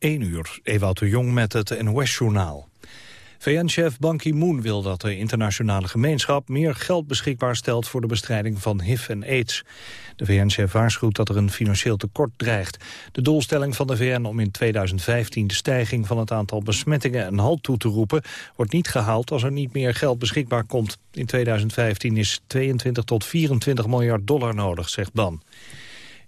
1 uur, Ewout de Jong met het NOS-journaal. VN-chef Ban Ki-moon wil dat de internationale gemeenschap meer geld beschikbaar stelt voor de bestrijding van HIV en AIDS. De VN-chef waarschuwt dat er een financieel tekort dreigt. De doelstelling van de VN om in 2015 de stijging van het aantal besmettingen een halt toe te roepen wordt niet gehaald als er niet meer geld beschikbaar komt. In 2015 is 22 tot 24 miljard dollar nodig, zegt Ban.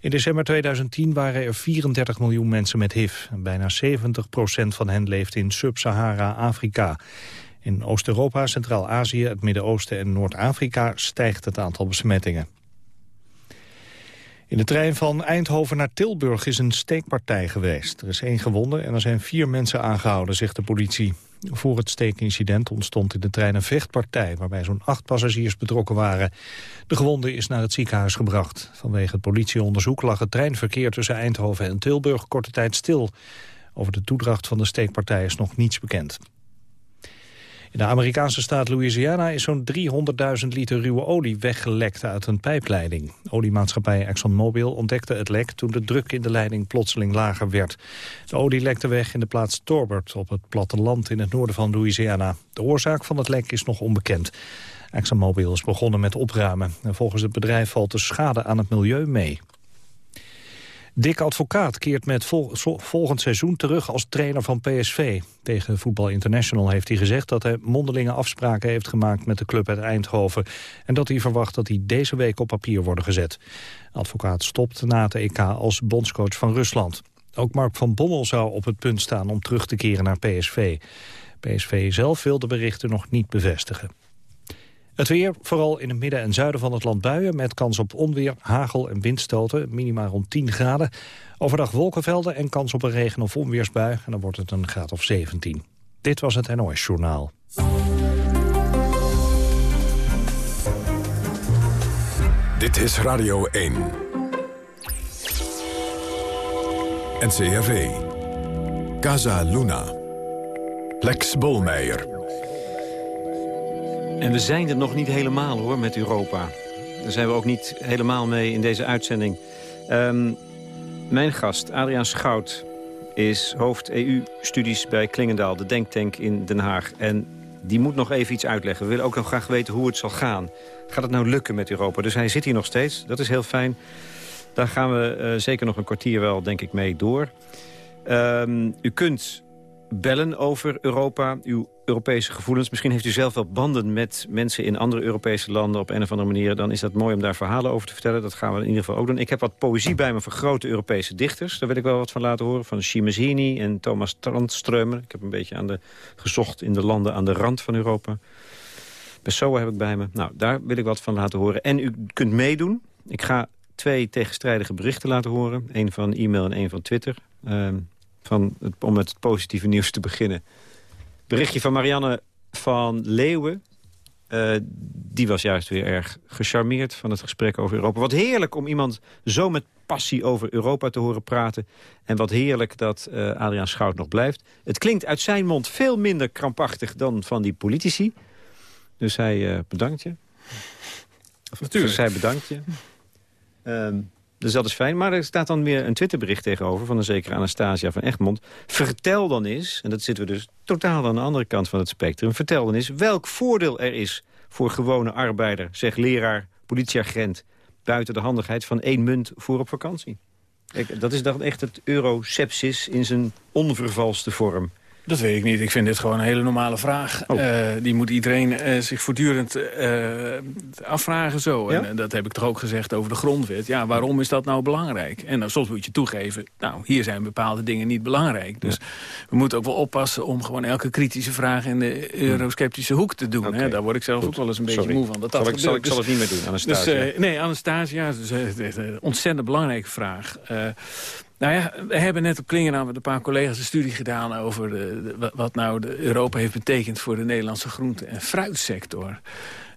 In december 2010 waren er 34 miljoen mensen met HIV. Bijna 70 procent van hen leeft in Sub-Sahara-Afrika. In Oost-Europa, Centraal-Azië, het Midden-Oosten en Noord-Afrika stijgt het aantal besmettingen. In de trein van Eindhoven naar Tilburg is een steekpartij geweest. Er is één gewonde en er zijn vier mensen aangehouden, zegt de politie. Voor het steekincident ontstond in de trein een vechtpartij... waarbij zo'n acht passagiers betrokken waren. De gewonde is naar het ziekenhuis gebracht. Vanwege het politieonderzoek lag het treinverkeer tussen Eindhoven en Tilburg korte tijd stil. Over de toedracht van de steekpartij is nog niets bekend. In de Amerikaanse staat Louisiana is zo'n 300.000 liter ruwe olie weggelekt uit een pijpleiding. Oliemaatschappij ExxonMobil ontdekte het lek toen de druk in de leiding plotseling lager werd. De olie lekte weg in de plaats Torbert op het platteland in het noorden van Louisiana. De oorzaak van het lek is nog onbekend. ExxonMobil is begonnen met opruimen. En volgens het bedrijf valt de schade aan het milieu mee. Dick Advocaat keert met volgend seizoen terug als trainer van PSV. Tegen Voetbal International heeft hij gezegd dat hij mondelinge afspraken heeft gemaakt met de club uit Eindhoven. En dat hij verwacht dat die deze week op papier worden gezet. Advocaat stopt na het EK als bondscoach van Rusland. Ook Mark van Bommel zou op het punt staan om terug te keren naar PSV. PSV zelf wil de berichten nog niet bevestigen. Het weer, vooral in het midden en zuiden van het land buien... met kans op onweer, hagel en windstoten, minimaal rond 10 graden. Overdag wolkenvelden en kans op een regen- of onweersbui. En dan wordt het een graad of 17. Dit was het NOS Journaal. Dit is Radio 1. NCRV. Casa Luna. Lex Bolmeijer. En we zijn er nog niet helemaal hoor met Europa. Daar zijn we ook niet helemaal mee in deze uitzending. Ehm, mijn gast, Adriaan Schout, is hoofd EU-studies bij Klingendaal, de denktank in Den Haag. En die moet nog even iets uitleggen. We willen ook nog graag weten hoe het zal gaan. Gaat het nou lukken met Europa? Dus hij zit hier nog steeds, dat is heel fijn. Daar gaan we uh, zeker nog een kwartier wel, denk ik, mee door. Um, u kunt bellen over Europa, uw Europese gevoelens. Misschien heeft u zelf wel banden met mensen in andere Europese landen op een of andere manier. Dan is dat mooi om daar verhalen over te vertellen. Dat gaan we in ieder geval ook doen. Ik heb wat poëzie bij me van grote Europese dichters. Daar wil ik wel wat van laten horen. Van Shimazini en Thomas Trandströmer. Ik heb een beetje aan de, gezocht in de landen aan de rand van Europa. Pessoa heb ik bij me. Nou, daar wil ik wat van laten horen. En u kunt meedoen. Ik ga twee tegenstrijdige berichten laten horen. Eén van e-mail en één van Twitter. Ehm, van om met het positieve nieuws te beginnen. Berichtje van Marianne van Leeuwen. Uh, die was juist weer erg gecharmeerd van het gesprek over Europa. Wat heerlijk om iemand zo met passie over Europa te horen praten. En wat heerlijk dat uh, Adriaan Schout nog blijft. Het klinkt uit zijn mond veel minder krampachtig dan van die politici. Dus hij uh, bedankt je. Of, Natuurlijk. Dus hij bedankt je. Um, dus dat is fijn. Maar er staat dan weer een Twitterbericht tegenover... van een zekere Anastasia van Egmond. Vertel dan eens, en dat zitten we dus totaal aan de andere kant van het spectrum... vertel dan eens welk voordeel er is voor gewone arbeider... zeg leraar, politieagent... buiten de handigheid van één munt voor op vakantie. Dat is dan echt het eurosepsis in zijn onvervalste vorm. Dat weet ik niet. Ik vind dit gewoon een hele normale vraag. Oh. Uh, die moet iedereen uh, zich voortdurend uh, afvragen zo. Ja? En dat heb ik toch ook gezegd over de grondwet. Ja, waarom is dat nou belangrijk? En dan soms moet je toegeven, nou, hier zijn bepaalde dingen niet belangrijk. Dus ja. we moeten ook wel oppassen om gewoon elke kritische vraag in de eurosceptische hoek te doen. Okay. Hè? Daar word ik zelf Goed. ook wel eens een beetje Sorry. moe van. Dat zal, dat ik, zal, ik, zal het niet meer doen, Anastasia. Dus, nee, Anastasia, dus, een ontzettend belangrijke vraag. Nou ja, we hebben net op Klingendaal met een paar collega's een studie gedaan... over wat nou de Europa heeft betekend voor de Nederlandse groente- en fruitsector.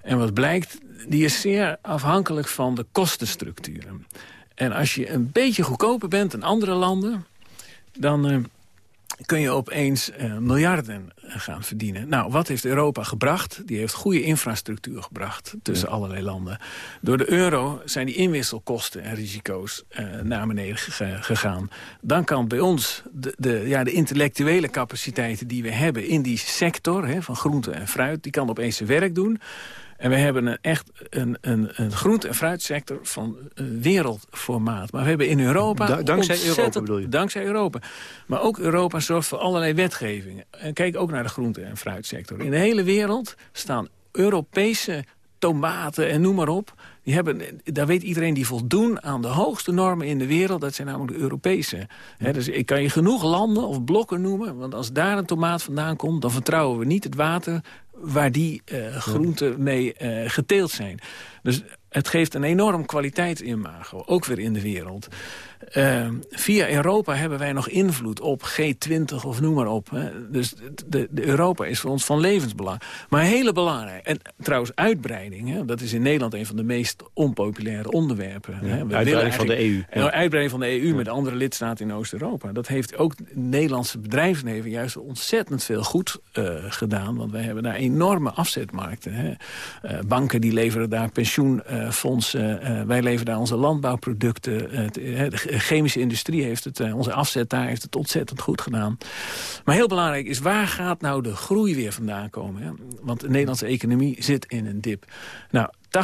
En wat blijkt, die is zeer afhankelijk van de kostenstructuren. En als je een beetje goedkoper bent dan andere landen... dan, uh, kun je opeens uh, miljarden gaan verdienen. Nou, wat heeft Europa gebracht? Die heeft goede infrastructuur gebracht tussen allerlei landen. Door de euro zijn die inwisselkosten en risico's uh, naar beneden gegaan. Dan kan bij ons de, de, ja, de intellectuele capaciteiten die we hebben in die sector... Hè, van groente en fruit, die kan opeens zijn werk doen... En we hebben een, echt een, een, een groente- en fruitsector van wereldformaat. Maar we hebben in Europa... dankzij Europa bedoel je? Dankzij Europa. Maar ook Europa zorgt voor allerlei wetgevingen. En kijk ook naar de groente- en fruitsector. In de hele wereld staan Europese tomaten en noem maar op. Die hebben, daar weet iedereen die voldoen aan de hoogste normen in de wereld. Dat zijn namelijk de Europese. dus ik kan je genoeg landen of blokken noemen. Want als daar een tomaat vandaan komt... dan vertrouwen we niet het water waar die uh, groenten mee uh, geteeld zijn. Dus het geeft een enorm kwaliteitsimago, ook weer in de wereld. Uh, via Europa hebben wij nog invloed op G20 of noem maar op. Hè. Dus de, de, Europa is voor ons van levensbelang. Maar hele belangrijk. En trouwens uitbreiding. Hè, dat is in Nederland een van de meest onpopulaire onderwerpen. Ja, hè. We uitbreiding van de EU. Ja. Uitbreiding van de EU met andere lidstaten in Oost-Europa. Dat heeft ook het Nederlandse bedrijfsleven juist ontzettend veel goed uh, gedaan. Want wij hebben daar enorme afzetmarkten. Hè. Uh, banken die leveren daar pensioenfondsen. Uh, wij leveren daar onze landbouwproducten. de chemische industrie heeft het, uh, onze afzet daar heeft het ontzettend goed gedaan. Maar heel belangrijk is, waar gaat nou de groei weer vandaan komen? Hè? Want de Nederlandse economie zit in een dip. Nou, 80%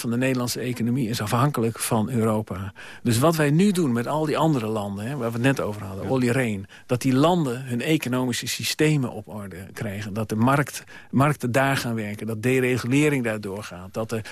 van de Nederlandse economie is afhankelijk van Europa. Dus wat wij nu doen met al die andere landen, hè, waar we het net over hadden, ja. Olly Reen, dat die landen hun economische systemen op orde krijgen. Dat de markt, markten daar gaan werken, dat deregulering daar doorgaat. Dat de,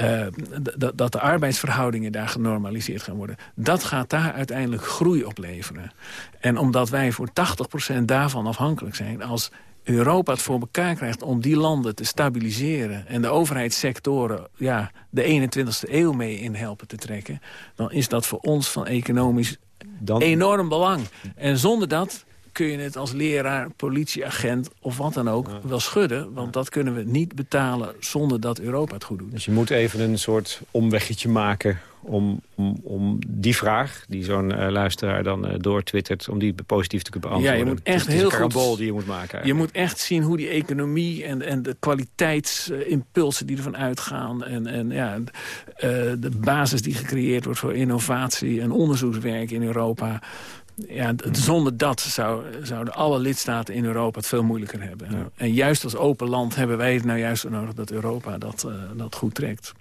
uh, dat de arbeidsverhoudingen daar genormaliseerd gaan worden. Dat gaat daar uiteindelijk groei opleveren. En omdat wij voor 80% daarvan afhankelijk zijn... als Europa het voor elkaar krijgt om die landen te stabiliseren... en de overheidssectoren ja, de 21ste eeuw mee in helpen te trekken... dan is dat voor ons van economisch dan... enorm belang. En zonder dat kun je het als leraar, politieagent of wat dan ook wel schudden. Want dat kunnen we niet betalen zonder dat Europa het goed doet. Dus je moet even een soort omweggetje maken om, om, om die vraag, die zo'n uh, luisteraar dan uh, doortwittert... om die positief te kunnen beantwoorden. Ja, je moet echt heel goed... die je moet maken. Eigenlijk. Je moet echt zien hoe die economie en, en de kwaliteitsimpulsen die ervan uitgaan... en, en ja, uh, de basis die gecreëerd wordt voor innovatie en onderzoekswerk in Europa... Ja, zonder dat zou, zouden alle lidstaten in Europa het veel moeilijker hebben. Ja. En juist als open land hebben wij het nou juist nodig dat Europa dat, uh, dat goed trekt.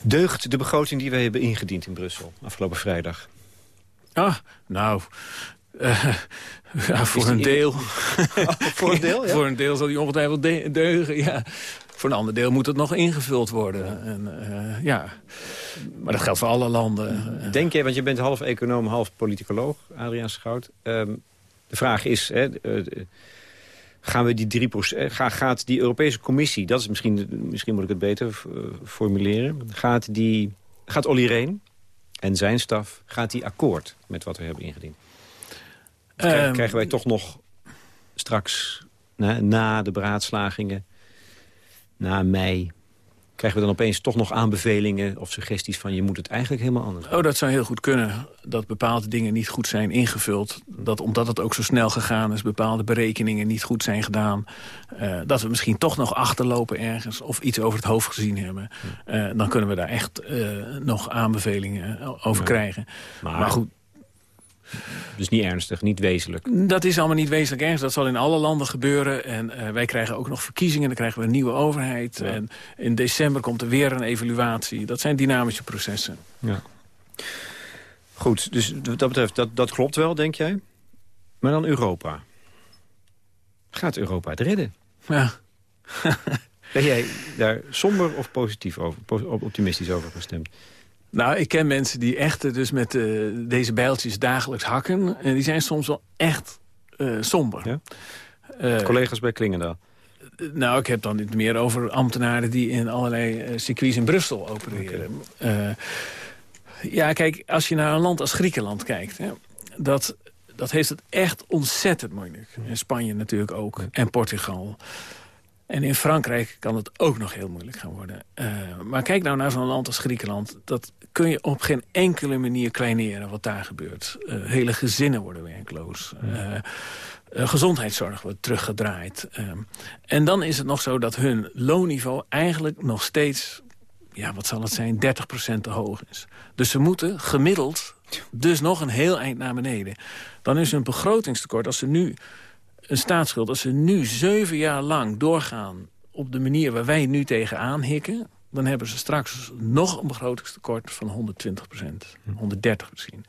Deugt de begroting die wij hebben ingediend in Brussel afgelopen vrijdag? Ah, nou... Uh, ja, voor een deel. Oh, voor een deel, ja? voor een deel zal die ongetwijfeld de deugen, ja. Voor een ander deel moet het nog ingevuld worden. En, uh, ja. Maar dat geldt voor alle landen. Denk jij, want je bent half econoom, half politicoloog, Adriaan Schout. Um, de vraag is, hè, uh, gaan we die 3%, gaat die Europese Commissie, dat is misschien, misschien moet ik het beter formuleren, gaat, die, gaat Olly Reen en zijn staf, gaat die akkoord met wat we hebben ingediend? Um, krijgen wij toch nog straks, na, na de beraadslagingen, na mei krijgen we dan opeens toch nog aanbevelingen of suggesties van... je moet het eigenlijk helemaal anders doen? Oh, dat zou heel goed kunnen. Dat bepaalde dingen niet goed zijn ingevuld. Dat omdat het ook zo snel gegaan is, bepaalde berekeningen niet goed zijn gedaan. Uh, dat we misschien toch nog achterlopen ergens of iets over het hoofd gezien hebben. Uh, dan kunnen we daar echt uh, nog aanbevelingen over ja. krijgen. Maar, maar goed, dus niet ernstig, niet wezenlijk? Dat is allemaal niet wezenlijk ernstig. Dat zal in alle landen gebeuren. En uh, wij krijgen ook nog verkiezingen. Dan krijgen we een nieuwe overheid. Ja. En in december komt er weer een evaluatie. Dat zijn dynamische processen. Ja. Goed, dus wat dat betreft, dat, dat klopt wel, denk jij? Maar dan Europa. Gaat Europa het redden? Ja. ben jij daar somber of positief over, optimistisch over gestemd? Nou, ik ken mensen die echt dus met uh, deze bijltjes dagelijks hakken. En die zijn soms wel echt uh, somber. Ja? Uh, Collega's bij Klingendaal? Nou, ik heb dan niet meer over ambtenaren die in allerlei circuits in Brussel opereren. Okay. ja, kijk, als je naar een land als Griekenland kijkt... Hè, dat, dat heeft het echt ontzettend moeilijk. En Spanje natuurlijk ook. En Portugal. En in Frankrijk kan het ook nog heel moeilijk gaan worden. Uh, maar kijk nou naar zo'n land als Griekenland. Dat kun je op geen enkele manier kleineren wat daar gebeurt. Uh, hele gezinnen worden werkloos. Uh, gezondheidszorg wordt teruggedraaid. en dan is het nog zo dat hun loonniveau eigenlijk nog steeds... ja, wat zal het zijn, 30% te hoog is. Dus ze moeten gemiddeld dus nog een heel eind naar beneden. Dan is hun begrotingstekort, als ze nu een staatsschuld... als ze nu zeven jaar lang doorgaan op de manier waar wij nu tegenaan hikken... dan hebben ze straks nog een begrotingstekort van 120 procent. 130 misschien.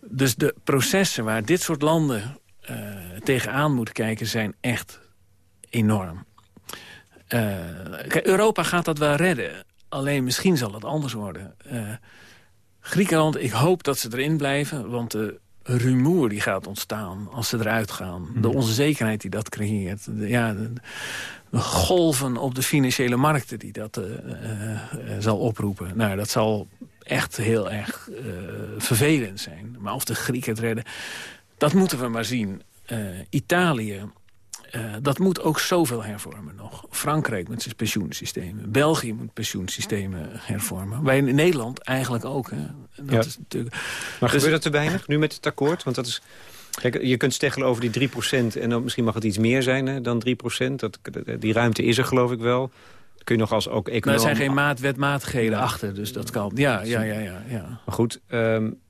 Dus de processen waar dit soort landen uh, tegenaan moeten kijken... zijn echt enorm. Uh, Europa gaat dat wel redden. Alleen misschien zal het anders worden. Uh, Griekenland, ik hoop dat ze erin blijven. Want de rumoer die gaat ontstaan als ze eruit gaan. De onzekerheid die dat creëert. De, ja, de, golven op de financiële markten die dat uh, uh, zal oproepen. Nou, dat zal echt heel erg uh, vervelend zijn. Maar of de Grieken het redden, dat moeten we maar zien. Italië uh, dat moet ook zoveel hervormen nog. Frankrijk met zijn pensioensystemen. België moet pensioensystemen hervormen. Wij in Nederland eigenlijk ook. Hè. Dat ja. is natuurlijk... Maar dus... gebeurt dat te weinig nu met het akkoord? Want dat is... Kijk, je kunt steggelen over die 3% en dan misschien mag het iets meer zijn hè, dan 3%. Dat, die ruimte is er geloof ik wel. kun je nog als ook econoom... Maar er zijn geen maat, wetmatigheden achter, dus dat kan. Ja, ja, ja. ja, ja. Maar goed, um,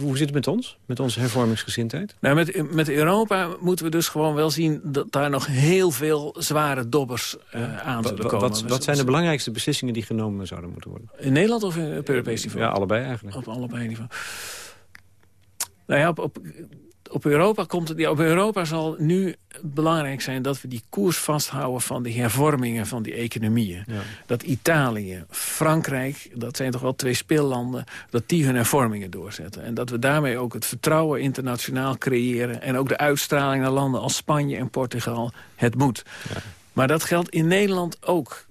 hoe zit het met ons? Met onze hervormingsgezindheid? Nou, met, met Europa moeten we dus gewoon wel zien... dat daar nog heel veel zware dobbers uh, aan zullen komen. Wat, wat zijn de belangrijkste beslissingen die genomen zouden moeten worden? In Nederland of op Europees niveau? Ja, allebei eigenlijk. Op allebei niveau. Nou ja, op, op op Europa, komt het, ja, op Europa zal nu belangrijk zijn dat we die koers vasthouden van de hervormingen van die economieën. Dat Italië, Frankrijk, dat zijn toch wel twee speellanden, dat die hun hervormingen doorzetten. En dat we daarmee ook het vertrouwen internationaal creëren en ook de uitstraling naar landen als Spanje en Portugal. Het moet. Ja. Maar dat geldt in Nederland ook.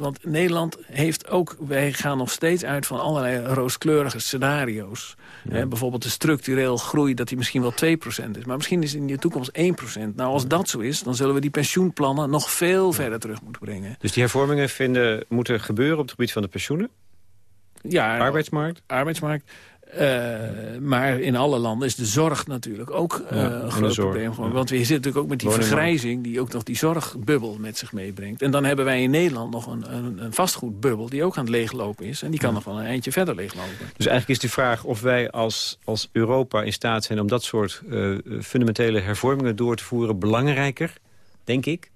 Want Nederland heeft ook, wij gaan nog steeds uit van allerlei rooskleurige scenario's. bijvoorbeeld de structureel groei, dat die misschien wel 2% is. Maar misschien is het in de toekomst 1%. Nou, als dat zo is, dan zullen we die pensioenplannen nog veel verder terug moeten brengen. Dus die hervormingen vinden, moeten gebeuren op het gebied van de pensioenen? Ja, arbeidsmarkt? Arbeidsmarkt. Uh, maar in alle landen is de zorg natuurlijk ook uh, ja, een groot probleem. Ja. Want we zitten natuurlijk ook met die vergrijzing... die ook nog die zorgbubbel met zich meebrengt. En dan hebben wij in Nederland nog een, een, een vastgoedbubbel... die ook aan het leeglopen is. En die kan ja. nog wel een eindje verder leeglopen. Dus eigenlijk is de vraag of wij als, als Europa in staat zijn... om dat soort uh, fundamentele hervormingen door te voeren... belangrijker, denk ik,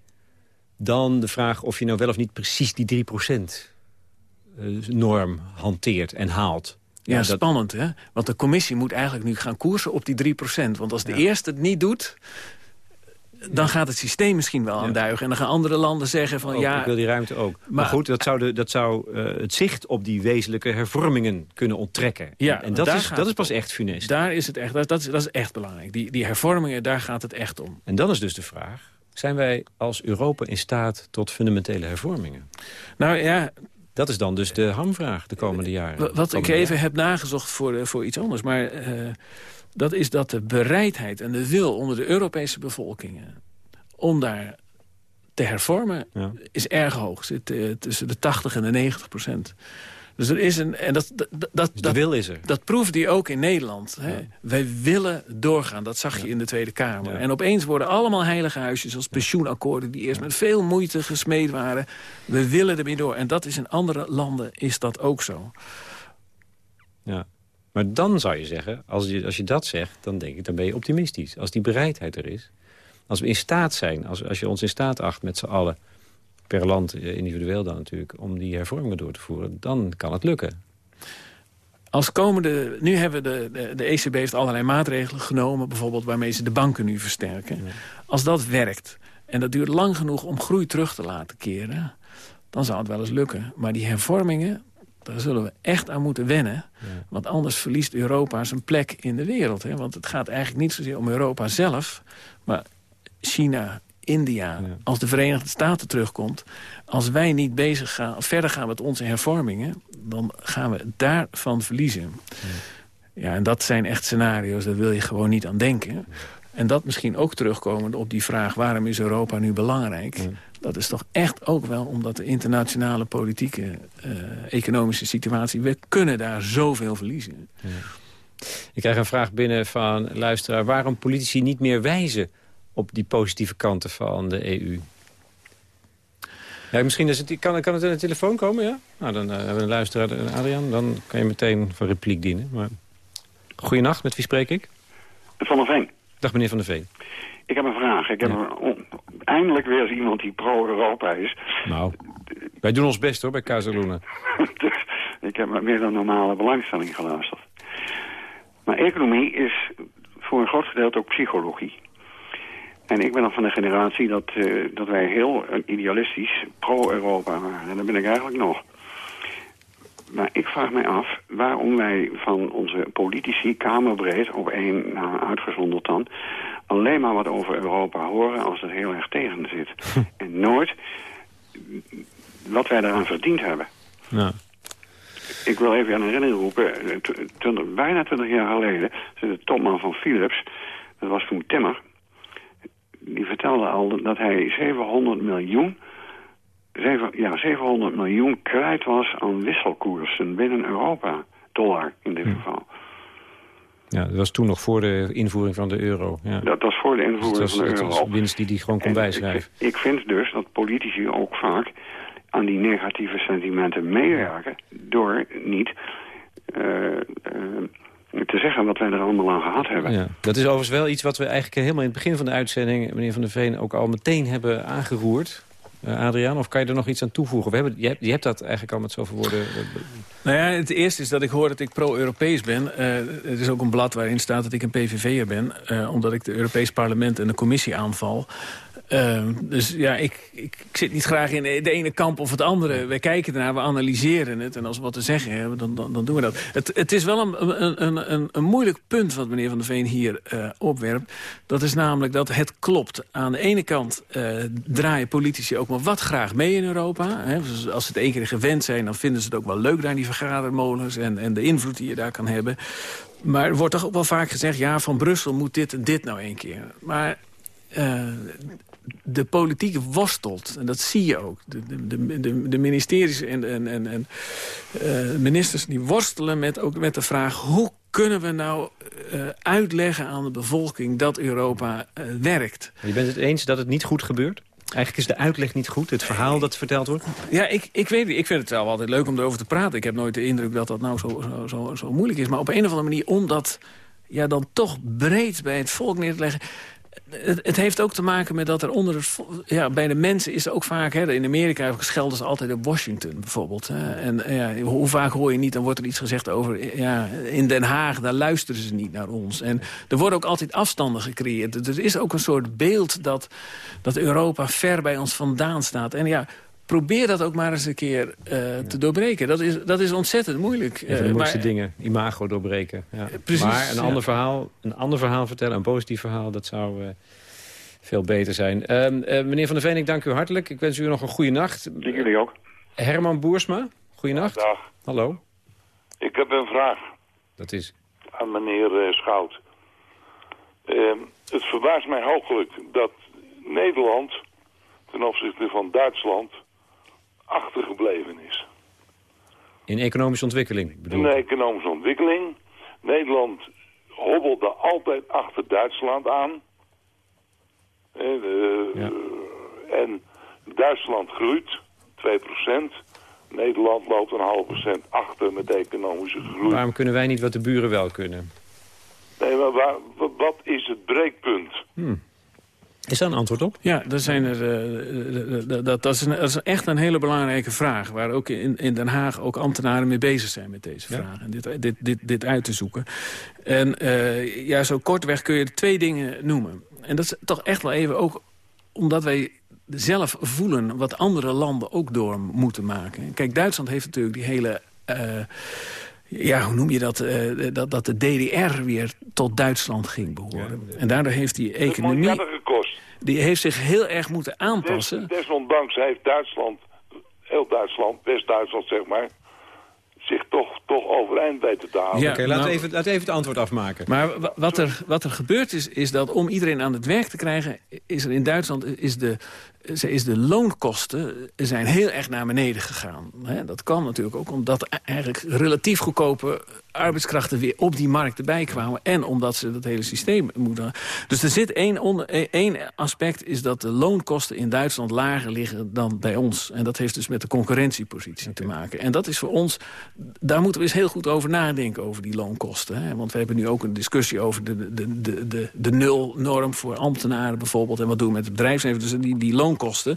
dan de vraag of je nou wel of niet precies die 3% norm hanteert en haalt. Ja, spannend, hè? Want de commissie moet eigenlijk nu gaan koersen op die 3%. Want als de eerste het niet doet dan gaat het systeem misschien wel aanduigen. En dan gaan andere landen zeggen van ja... Ik wil die ruimte ook. Maar, goed, dat zou, de, dat zou uh, het zicht op die wezenlijke hervormingen kunnen onttrekken. Ja, en dat, is, dat is pas echt funest. Daar is het echt, dat, dat, is, dat is echt belangrijk. Die, die hervormingen, daar gaat het echt om. En dan is dus de vraag... Zijn wij als Europa in staat tot fundamentele hervormingen? Nou ja, dat is dan dus de hamvraag de komende jaren. Wat ik even heb nagezocht voor, eh, voor iets anders. Maar uh, dat is dat de bereidheid en de wil onder de Europese bevolkingen... om daar te hervormen, ja. is erg hoog. Zit uh, tussen de 80 en de 90 procent. Dus er is een... En dat, dat, dat, dus de wil is er. Dat proefde hij ook in Nederland. Hè. Wij willen doorgaan. Dat zag je in de Tweede Kamer. En opeens worden allemaal heilige huisjes als pensioenakkoorden... die eerst met veel moeite gesmeed waren. We willen ermee door. En dat is in andere landen is dat ook zo. Ja. Maar dan zou je zeggen, als je, als je dat zegt... dan denk ik, dan ben je optimistisch. Als die bereidheid er is. Als we in staat zijn, als, als je ons in staat acht met z'n allen per land eh, individueel dan natuurlijk... om die hervormingen door te voeren, dan kan het lukken. Als komende, nu hebben de, de, de, ECB heeft allerlei maatregelen genomen... bijvoorbeeld waarmee ze de banken nu versterken. Als dat werkt, en dat duurt lang genoeg om groei terug te laten keren... dan zou het wel eens lukken. Maar die hervormingen, daar zullen we echt aan moeten wennen. Want anders verliest Europa zijn plek in de wereld. Hè? Want het gaat eigenlijk niet zozeer om Europa zelf... maar China, India, als de Verenigde Staten terugkomt... als wij niet bezig gaan, verder gaan met onze hervormingen... dan gaan we daarvan verliezen. Ja. ja, en dat zijn echt scenario's, daar wil je gewoon niet aan denken. En dat misschien ook terugkomend op die vraag... waarom is Europa nu belangrijk? Dat is toch echt ook wel omdat de internationale politieke... Uh, economische situatie... we kunnen daar zoveel verliezen. Ik krijg een vraag binnen van luisteraar... waarom politici niet meer wijzen op die positieve kanten van de EU? Ja, misschien is het, kan, kan het in de telefoon komen, ja? Nou, dan uh, hebben we een luisteraar, eh, Adrian. Dan kan je meteen voor repliek dienen. Maar... Goedenacht, met wie spreek ik? Van der Veen. Dag meneer Van der Veen. Ik heb een vraag. Ik heb eindelijk weer eens iemand die pro-Europa is. Nou, wij doen ons best hoor, bij Casaluna. dus ik heb met meer dan normale belangstelling geluisterd. Maar economie is voor een groot gedeelte ook psychologie. En ik ben dan van de generatie dat, uh, dat wij heel idealistisch pro-Europa waren. En dat ben ik eigenlijk nog. Maar ik vraag mij af waarom wij van onze politici, kamerbreed, op één na uitgezonderd dan, alleen maar wat over Europa horen als het heel erg tegen zit. en nooit wat wij daaraan verdiend hebben. Ja. Ik wil even aan herinnering roepen, eh, bijna twintig jaar geleden, de topman van Philips, dat was toen Timmer, die vertelde al dat hij 700 miljoen, 7, ja, 700 miljoen kwijt was aan wisselkoersen binnen Europa. Dollar in dit geval. Ja, dat was toen nog voor de invoering van de euro. Ja. Dat was voor de invoering dus van de euro. Dat was winst die hij gewoon kon bijschrijven. Ik, ik, vind dus dat politici ook vaak aan die negatieve sentimenten meewerken... door niet uh, uh, te zeggen wat wij er allemaal aan gehad hebben. Ja, dat is overigens wel iets wat we eigenlijk helemaal in het begin van de uitzending... meneer Van der Veen ook al meteen hebben aangeroerd. Uh, Adriaan, of kan je er nog iets aan toevoegen? We hebben, je, hebt, je hebt dat eigenlijk al met zoveel woorden... Eh, nou ja, het eerste is dat ik hoor dat ik pro-Europees ben. Uh, het is ook een blad waarin staat dat ik een PVV'er ben. Uh, omdat ik het Europees Parlement en de Commissie aanval. Uh, dus ja, ik, ik, ik, zit niet graag in de ene kamp of het andere. Wij kijken ernaar, we analyseren het. En als we wat te zeggen hebben, dan, dan, dan doen we dat. Het, het is wel een, een, een, een, moeilijk punt wat meneer Van der Veen hier uh, opwerpt. Dat is namelijk dat het klopt. Aan de ene kant uh, draaien politici ook maar wat graag mee in Europa. Hè. Dus als ze het één keer gewend zijn, dan vinden ze het ook wel leuk daar die vergadermolens. En, en de invloed die je daar kan hebben. Maar er wordt toch ook wel vaak gezegd... ja, van Brussel moet dit en dit nou één keer. Maar uh, de politiek worstelt. En dat zie je ook. De, de, de, de ministeries en, en, en, en uh, ministers die worstelen met, ook met de vraag... hoe kunnen we nou uh, uitleggen aan de bevolking dat Europa uh, werkt? Je bent het eens dat het niet goed gebeurt? Eigenlijk is de uitleg niet goed, het verhaal dat verteld wordt? Ja, ik, ik weet Ik vind het wel altijd leuk om erover te praten. Ik heb nooit de indruk dat dat nou zo, zo, zo, zo moeilijk is. Maar op een of andere manier om dat ja, dan toch breed bij het volk neer te leggen het, heeft ook te maken met dat er onder het... Ja, bij de mensen is er ook vaak... Hè, in Amerika schelden ze altijd op Washington bijvoorbeeld. En ja, hoe vaak hoor je niet, dan wordt er iets gezegd over... Ja, in Den Haag, daar luisteren ze niet naar ons. En er worden ook altijd afstanden gecreëerd. Er is ook een soort beeld dat, dat Europa ver bij ons vandaan staat. En ja, probeer dat ook maar eens een keer uh, te doorbreken. Dat is, dat is ontzettend moeilijk. Een van de uh, moeilijkste dingen, imago doorbreken. Ja. Precies, maar een, ander verhaal, een ander verhaal vertellen, een positief verhaal... dat zou uh, veel beter zijn. meneer Van der Veen, ik dank u hartelijk. Ik wens u nog een goede nacht. Ik jullie ook. Herman Boersma, goeienacht. Dag. Hallo. Ik heb een vraag. Dat is? Aan meneer Schout. Ehm, het verbaast mij hooglijk dat Nederland ten opzichte van Duitsland achtergebleven is. In economische ontwikkeling? Bedoel... In economische ontwikkeling. Nederland hobbelde altijd achter Duitsland aan. ja. En Duitsland groeit, 2%. Nederland loopt een half procent achter met economische groei. Waarom kunnen wij niet wat de buren wel kunnen? Nee, maar waar, wat is het breekpunt? Hmm. Is daar een antwoord op? Ja, dat, zijn er, uh, dat, dat, is een, dat, is echt een hele belangrijke vraag... waar ook in, in Den Haag ook ambtenaren mee bezig zijn met deze vraag. En dit, dit, dit, dit uit te zoeken. En uh, ja, zo kortweg kun je twee dingen noemen. En dat is toch echt wel even ook omdat wij zelf voelen... wat andere landen ook door moeten maken. Kijk, Duitsland heeft natuurlijk die hele... Uh, ja, hoe noem je dat, uh, dat, dat de DDR weer tot Duitsland ging behoren. Ja. En daardoor heeft die economie... gekost. Die heeft zich heel erg moeten aanpassen. Des, desondanks heeft Duitsland, heel Duitsland, West-Duitsland zeg maar... zich toch, toch overeind weten te houden. Ja, Oké, laten, we nou- even, laten we even het antwoord afmaken. Maar wa- wat er, wat er gebeurd is, is dat om iedereen aan het werk te krijgen... is er in Duitsland is de, is de loonkosten zijn heel erg naar beneden gegaan. Dat kan natuurlijk ook omdat eigenlijk relatief goedkope arbeidskrachten... weer op die markt erbij kwamen. En omdat ze dat hele systeem moeten... Dus er zit één, eh, één aspect is dat de loonkosten in Duitsland lager liggen dan bij ons. En dat heeft dus met de concurrentiepositie te maken. En dat is voor ons, daar moeten we eens heel goed over nadenken, over die loonkosten. Want we hebben nu ook een discussie over de, de, de, de, de nulnorm voor ambtenaren bijvoorbeeld. En wat doen we met het bedrijfsleven. Dus die, die loonkosten.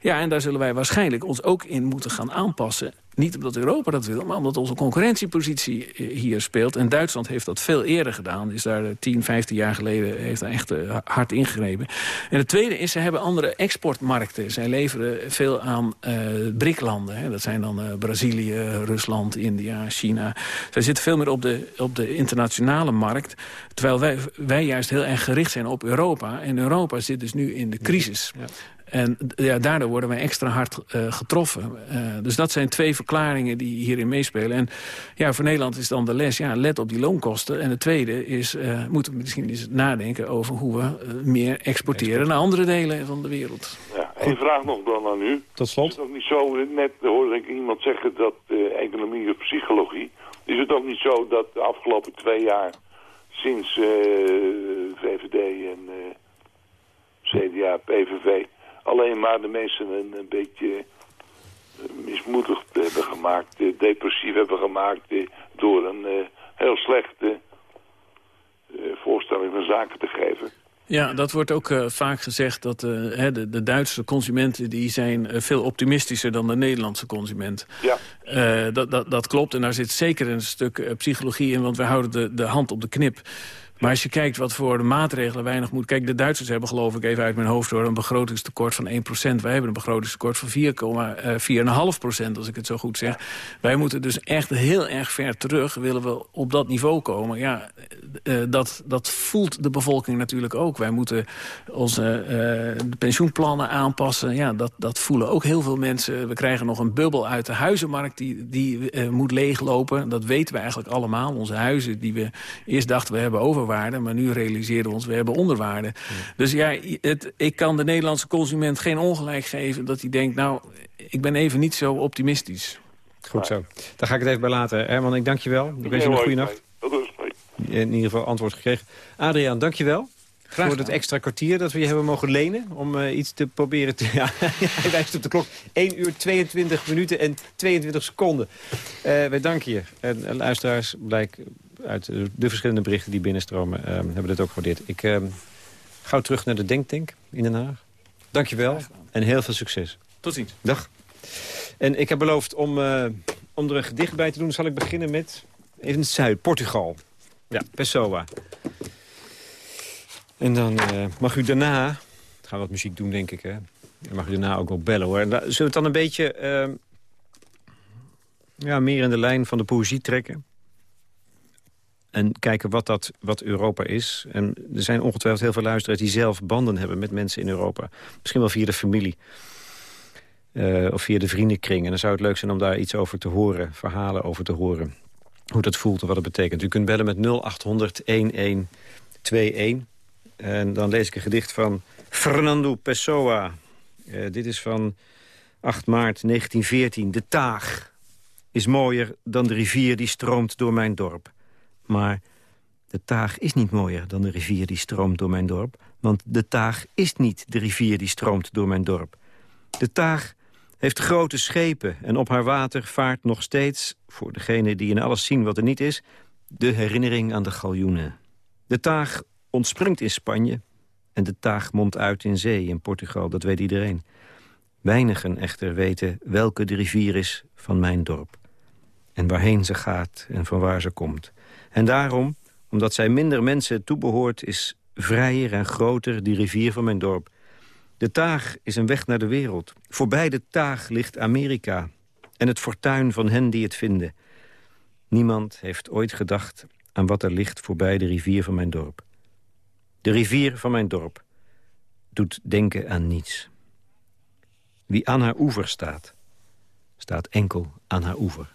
Ja, en daar zullen wij waarschijnlijk ons ook in moeten gaan aanpassen. Niet omdat Europa dat wil, maar omdat onze concurrentiepositie eh, hier speelt. En Duitsland heeft dat veel eerder gedaan. Is daar 10, 15 jaar geleden heeft daar echt eh, hard ingegrepen. En het tweede is, ze hebben andere exportmarkten. Zij leveren veel aan uh, BRIC-landen. Hè. Dat zijn dan uh, Brazilië, Rusland, India, China. Zij zitten veel meer op de, op de internationale markt. Terwijl wij, wij juist heel erg gericht zijn op Europa. En Europa zit dus nu in de crisis. Ja. En ja, daardoor worden wij extra hard uh, getroffen. Uh, dus dat zijn twee verklaringen die hierin meespelen. En ja, voor Nederland is dan de les, ja, let op die loonkosten. En het tweede is, uh, moeten we misschien eens nadenken over hoe we meer exporteren Export. naar andere delen van de wereld. Ja, één vraag nog dan aan u. Tot slot. Is het ook niet zo, net hoorde ik iemand zeggen dat economie of psychologie... Is het ook niet zo dat de afgelopen twee jaar sinds VVD en CDA, PVV alleen maar de mensen een, een beetje mismoedigd hebben gemaakt, depressief hebben gemaakt door een heel slechte voorstelling van zaken te geven. Ja, dat wordt ook uh, vaak gezegd dat uh, de, de Duitse consumenten die zijn uh, veel optimistischer dan de Nederlandse consument. Ja. dat, dat, dat klopt en daar zit zeker een stuk psychologie in, want we houden de, de hand op de knip. Maar als je kijkt wat voor de maatregelen wij nog moeten... Kijk, de Duitsers hebben geloof ik even uit mijn hoofd... door een begrotingstekort van 1% Wij hebben een begrotingstekort van 4,5% als ik het zo goed zeg. Wij moeten dus echt heel erg ver terug... willen we op dat niveau komen. Ja, uh, dat, dat voelt de bevolking natuurlijk ook. Wij moeten onze uh, pensioenplannen aanpassen. Ja, dat, dat voelen ook heel veel mensen. We krijgen nog een bubbel uit de huizenmarkt... die, die moet leeglopen. Dat weten we eigenlijk allemaal. Onze huizen die we eerst dachten we hebben overwaarde... maar nu realiseren we ons, we hebben onderwaarde. Ja. Dus ja, het, ik kan de Nederlandse consument geen ongelijk geven... dat hij denkt, nou, ik ben even niet zo optimistisch. Goed zo. Daar ga ik het even bij laten. Herman, ik dank je wel. Ik wens je een goede nacht. In ieder geval antwoord gekregen. Adriaan, dank je wel. Graag voor het extra kwartier dat we je hebben mogen lenen... om uh, iets te proberen te... Ja, hij wijst op de klok. 1 uur 22 minuten en 22 seconden. Uh, wij danken je. En, en luisteraars, blijkt uit de verschillende berichten die binnenstromen... Uh, hebben dit ook gewaardeerd. Ik uh, ga terug naar de Denktank in Den Haag. Dank je wel en heel veel succes. Tot ziens. Dag. En ik heb beloofd om, uh, om er een gedicht bij te doen. Zal ik beginnen met even het zuid, Portugal. Ja, Pessoa. En dan uh, mag u daarna... gaan we wat muziek doen, denk ik, hè? Dan mag u daarna ook wel bellen, hoor. En zullen we het dan een beetje... Uh, ja, meer in de lijn van de poëzie trekken? En kijken wat, dat, wat Europa is. En er zijn ongetwijfeld heel veel luisteraars die zelf banden hebben met mensen in Europa. Misschien wel via de familie. Uh, of via de vriendenkring. En dan zou het leuk zijn om daar iets over te horen. Verhalen over te horen. Hoe dat voelt en wat het betekent. U kunt bellen met 0800-1121. En dan lees ik een gedicht van Fernando Pessoa. Uh, dit is van 8 maart 1914. De Taag is mooier dan de rivier die stroomt door mijn dorp. Maar de Taag is niet mooier dan de rivier die stroomt door mijn dorp. Want de Taag is niet de rivier die stroomt door mijn dorp. De Taag heeft grote schepen en op haar water vaart nog steeds... voor degene die in alles zien wat er niet is... de herinnering aan de galjoenen. De Taag ontspringt in Spanje en de Taag mondt uit in zee in Portugal. Dat weet iedereen. Weinigen echter weten welke de rivier is van mijn dorp. En waarheen ze gaat en van waar ze komt. En daarom, omdat zij minder mensen toebehoort... is vrijer en groter die rivier van mijn dorp. De Taag is een weg naar de wereld. Voorbij de Taag ligt Amerika. En het fortuin van hen die het vinden. Niemand heeft ooit gedacht aan wat er ligt voorbij de rivier van mijn dorp. De rivier van mijn dorp doet denken aan niets. Wie aan haar oever staat, staat enkel aan haar oever.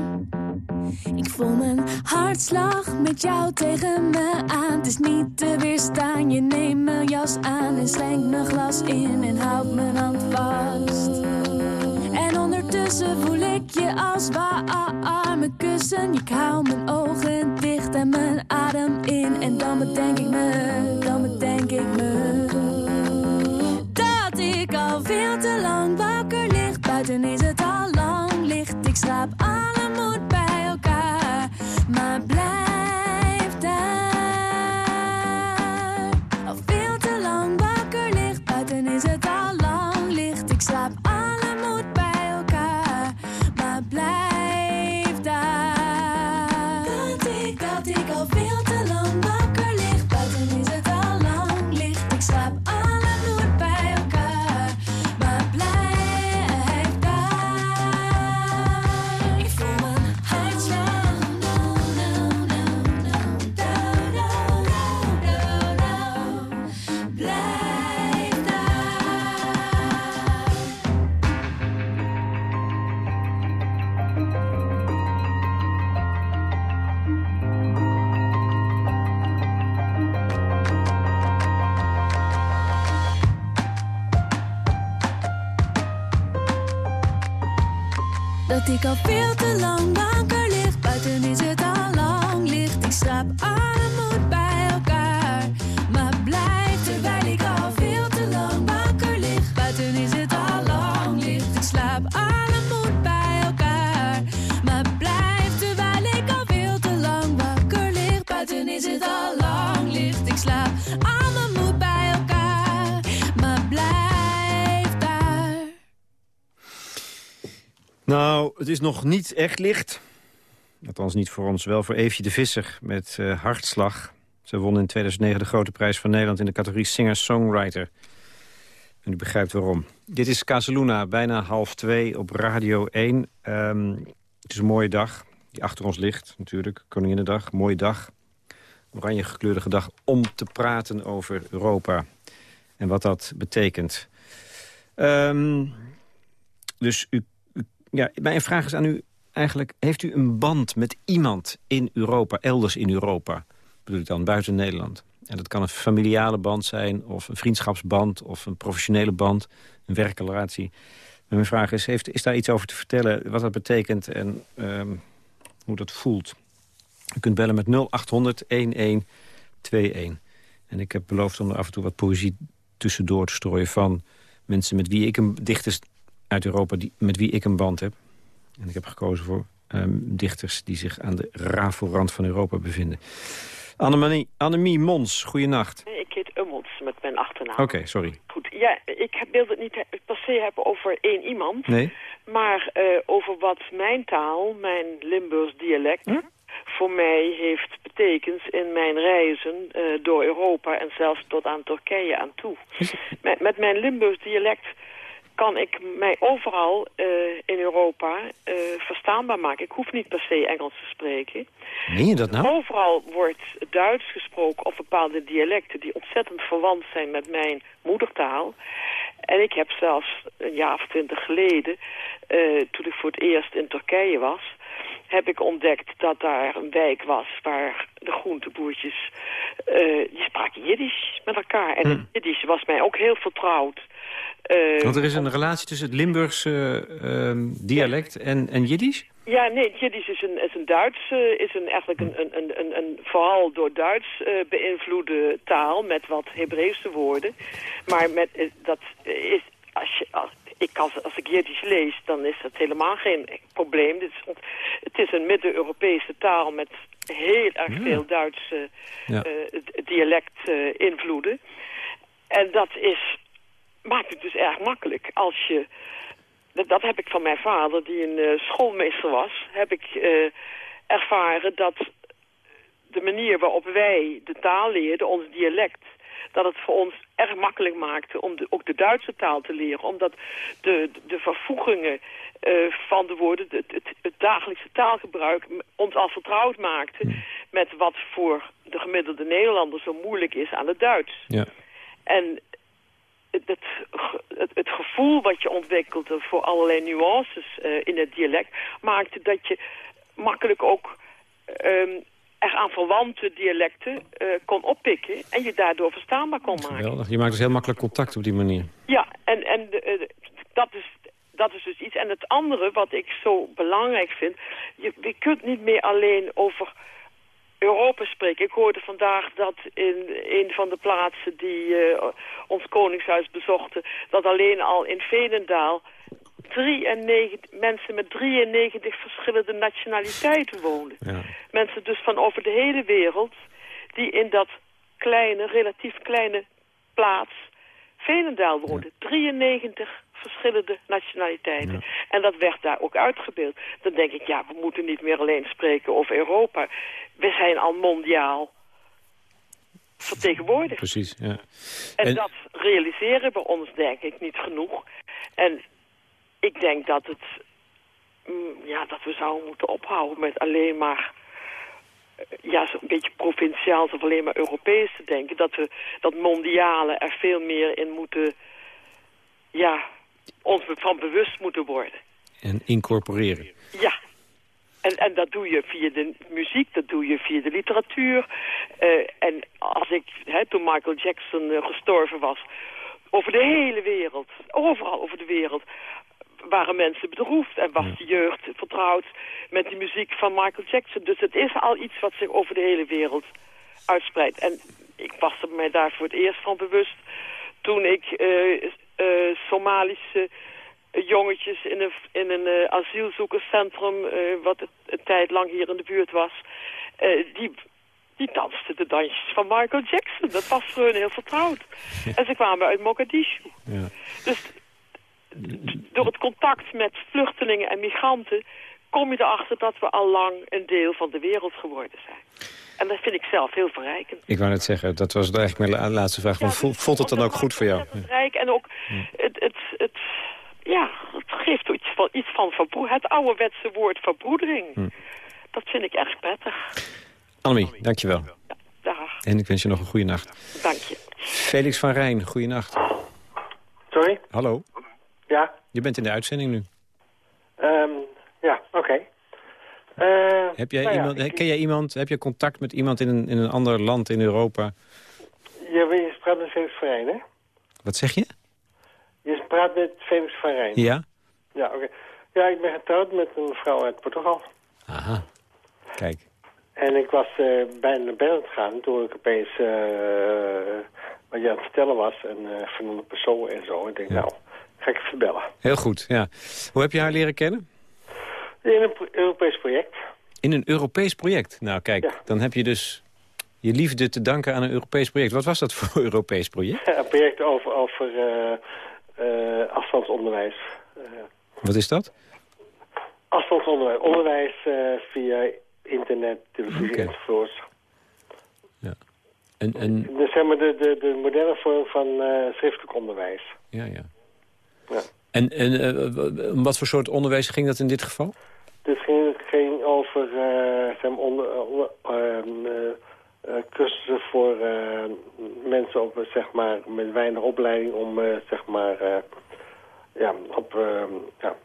Ik voel mijn hartslag met jou tegen me aan. Het is niet te weerstaan. Je neemt mijn jas aan en slengt mijn glas in en houdt mijn hand vast. En ondertussen voel ik je als warme kussen. Ik hou mijn ogen dicht en mijn adem in. En dan bedenk ik me, dan bedenk ik me. Ik al veel te lang nog niet echt licht. Althans niet voor ons, wel voor Eefje de Visser met eh, Hartslag. Ze won in 2009 de Grote Prijs van Nederland in de categorie Singer-Songwriter. En u begrijpt waarom. Dit is Casaluna, bijna half twee op Radio 1. Ehm, het is een mooie dag die achter ons ligt, natuurlijk. Koninginnedag, mooie dag. Oranje gekleurde dag om te praten over Europa. En wat dat betekent. Ehm, dus u, u- ja, mijn vraag is aan u eigenlijk... heeft u een band met iemand in Europa, elders in Europa? Bedoel ik dan, buiten Nederland? En dat kan een familiale band zijn, of een vriendschapsband... of een professionele band, een werkrelatie. Mijn vraag is, heeft, is daar iets over te vertellen... wat dat betekent en ehm, hoe dat voelt? U kunt bellen met 0800-1121. En ik heb beloofd om er af en toe wat poëzie tussendoor te strooien... van mensen met wie ik een dichters uit Europa die, met wie ik een band heb. En ik heb gekozen voor ehm, dichters die zich aan de rafelrand van Europa bevinden. Annemie, Annemie Mons, goeienacht. Ik heet Ummels met mijn achternaam. Oké, sorry. Goed, ja, ik heb- wil het niet per se hebben over één iemand, Nee? maar eh, over wat mijn taal, mijn Limburgs dialect, Hm? voor mij heeft betekend in mijn reizen eh, door Europa en zelfs tot aan Turkije aan toe. Met, met mijn Limburgs dialect kan ik mij overal eh, in Europa eh, verstaanbaar maken. Ik hoef niet per se Engels te spreken. Meen je dat nou? Overal wordt Duits gesproken of bepaalde dialecten die ontzettend verwant zijn met mijn moedertaal. En ik heb zelfs een jaar of twintig geleden, eh, toen ik voor het eerst in Turkije was, heb ik ontdekt dat daar een wijk was waar de groenteboertjes, eh, die spraken Jiddisch met elkaar. En het Jiddisch was mij ook heel vertrouwd. Eh, Want er is een relatie tussen het Limburgse ehm, dialect en, en Jiddisch? Ja, nee, Jiddisch is een, is een Duits, uh, is een, eigenlijk een, een, een, een, vooral door Duits uh, beïnvloede taal met wat Hebreeuwse woorden. Maar met, uh, dat is, als, je, als, ik, als, als ik Jiddisch lees, dan is dat helemaal geen probleem. Het is, het is een Midden-Europese taal met heel erg veel Duitse ja. dialect-invloeden. en dat is, maakt het dus erg makkelijk als je dat, dat, heb ik van mijn vader, die een uh, schoolmeester was, heb ik ervaren dat de manier waarop wij de taal leerden, ons dialect, dat het voor ons erg makkelijk maakte om de, ook de Duitse taal te leren. Omdat de, de vervoegingen uh, van de woorden, het, het, het, dagelijkse taalgebruik, ons al vertrouwd maakte met wat voor de gemiddelde Nederlander zo moeilijk is aan het Duits. Ja. En het, het, het, gevoel wat je ontwikkelde voor allerlei nuances uh, in het dialect... maakte dat je makkelijk ook um, er aan verwante dialecten uh, kon oppikken... en je daardoor verstaanbaar kon maken. Geweldig. Je maakt dus heel makkelijk contact op die manier. Ja, en, en de, dat, is, dat is dus iets. En het andere wat ik zo belangrijk vind... je, je kunt niet meer alleen over Europa spreken. Ik hoorde vandaag dat in een van de plaatsen die uh, ons koningshuis bezochten... dat alleen al in Veenendaal 93, mensen met 93 verschillende nationaliteiten woonden. Ja. Mensen dus van over de hele wereld die in dat kleine, relatief kleine plaats Veenendaal woonden. 93 verschillende nationaliteiten. En dat werd daar ook uitgebeeld. Dan denk ik, ja, we moeten niet meer alleen spreken over Europa. We zijn al mondiaal vertegenwoordigd. Precies, ja. En, dat realiseren we ons denk ik niet genoeg. En ik denk dat het... Mm, ja, dat we zouden moeten ophouden met alleen maar eh, ja, zo'n beetje provinciaal of alleen maar Europees te denken. Dat we dat mondiale er veel meer in moeten, ja, ons van bewust moeten worden. En incorporeren. Ja. En, en dat doe je via de muziek, dat doe je via de literatuur. Uh, en als ik, hè, toen Michael Jackson uh, gestorven was, over de hele wereld, overal over de wereld, waren mensen bedroefd en was de jeugd vertrouwd met de muziek van Michael Jackson. Dus het is al iets wat zich over de hele wereld uitspreidt. En ik was er mij daar voor het eerst van bewust toen ik uh, uh, Somalische jongetjes in een, in een uh, asielzoekerscentrum, wat een tijd lang hier in de buurt was, die, die dansten de dansjes van Michael Jackson. Dat was voor hun heel vertrouwd. En ze kwamen uit Mogadishu. Ja. Dus door het contact met vluchtelingen en migranten kom je erachter dat we al lang een deel van de wereld geworden zijn. En dat vind ik zelf heel verrijkend. Ik wou net zeggen, dat was eigenlijk mijn laatste vraag. dus voelt het dan ook goed voor jou? Rijk en ook het, het, het, ja, het geeft iets van, iets van het ouderwetse woord verbroedering. Hm. Dat vind ik echt prettig. Annemie, dankjewel. Ja, dag. En ik wens je nog een goede nacht. Dank je. Felix van Rijn, goeienacht. Sorry? Hallo. Ja? Je bent in de uitzending nu. Um, ja, oké. Uh, heb jij nou iemand, ja, ken jij iemand, heb je contact met iemand in een, in een ander land in Europa? Ja, je praat met Felix van Rijn, hè? Wat zeg je? Je praat met Felix van Rijn. Ja? Ja, oké. Ja, ik ben getrouwd met een vrouw uit Portugal. Aha. Kijk. En ik was uh, bijna naar bed gegaan toen ik opeens uh, wat je aan het vertellen was. En uh, van een persoon en zo. Ik denk, ja. nou, ga ik even bellen. Heel goed, ja. Hoe heb je haar leren kennen? In een Europees project. In een Europees project? Nou kijk, dan heb je dus je liefde te danken aan een Europees project. Wat was dat voor Europees project? Ja, een project over, over uh, uh, afstandsonderwijs. Uh, Wat is dat? Afstandsonderwijs. Onderwijs via internet, televisie okay. enzovoorts. Ja. En, en... Dus zeg maar de, de, de moderne vorm van schriftelijk onderwijs. Ja, ja. Ja. En, en uh, wat voor soort onderwijs ging dat in dit geval? Dit ging, ging over zeg maar onder, uh, cursussen voor mensen op, zeg maar, met weinig opleiding om zeg maar, ja, op, ja,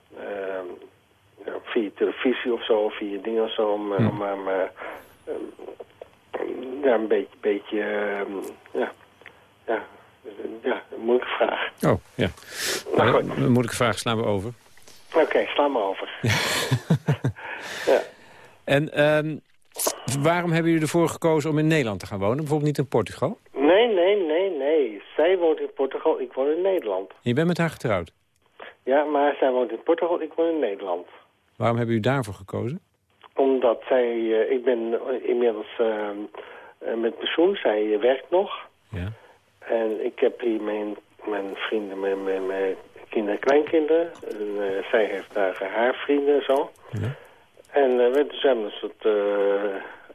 via televisie of zo, via dingen of zo, om, hm. om ja, een beetje, beetje ja, ja, ja, een moeilijke vraag. Oh, ja. Maar Een moeilijke vraag slaan we over. Oké, okay, sla maar over. En ehm, waarom hebben jullie ervoor gekozen om in Nederland te gaan wonen? Bijvoorbeeld niet in Portugal? Nee, nee, nee, nee. Zij woont in Portugal, ik woon in Nederland. Je bent met haar getrouwd? Ja, maar zij woont in Portugal, ik woon in Nederland. Waarom hebben jullie daarvoor gekozen? Omdat zij, eh, ik ben inmiddels uh, met pensioen, zij werkt nog. Ja. En ik heb hier mijn, mijn vrienden, mijn, mijn, mijn kinderen en kleinkinderen. En zij heeft daar haar vrienden en zo. Ja. En we zijn een soort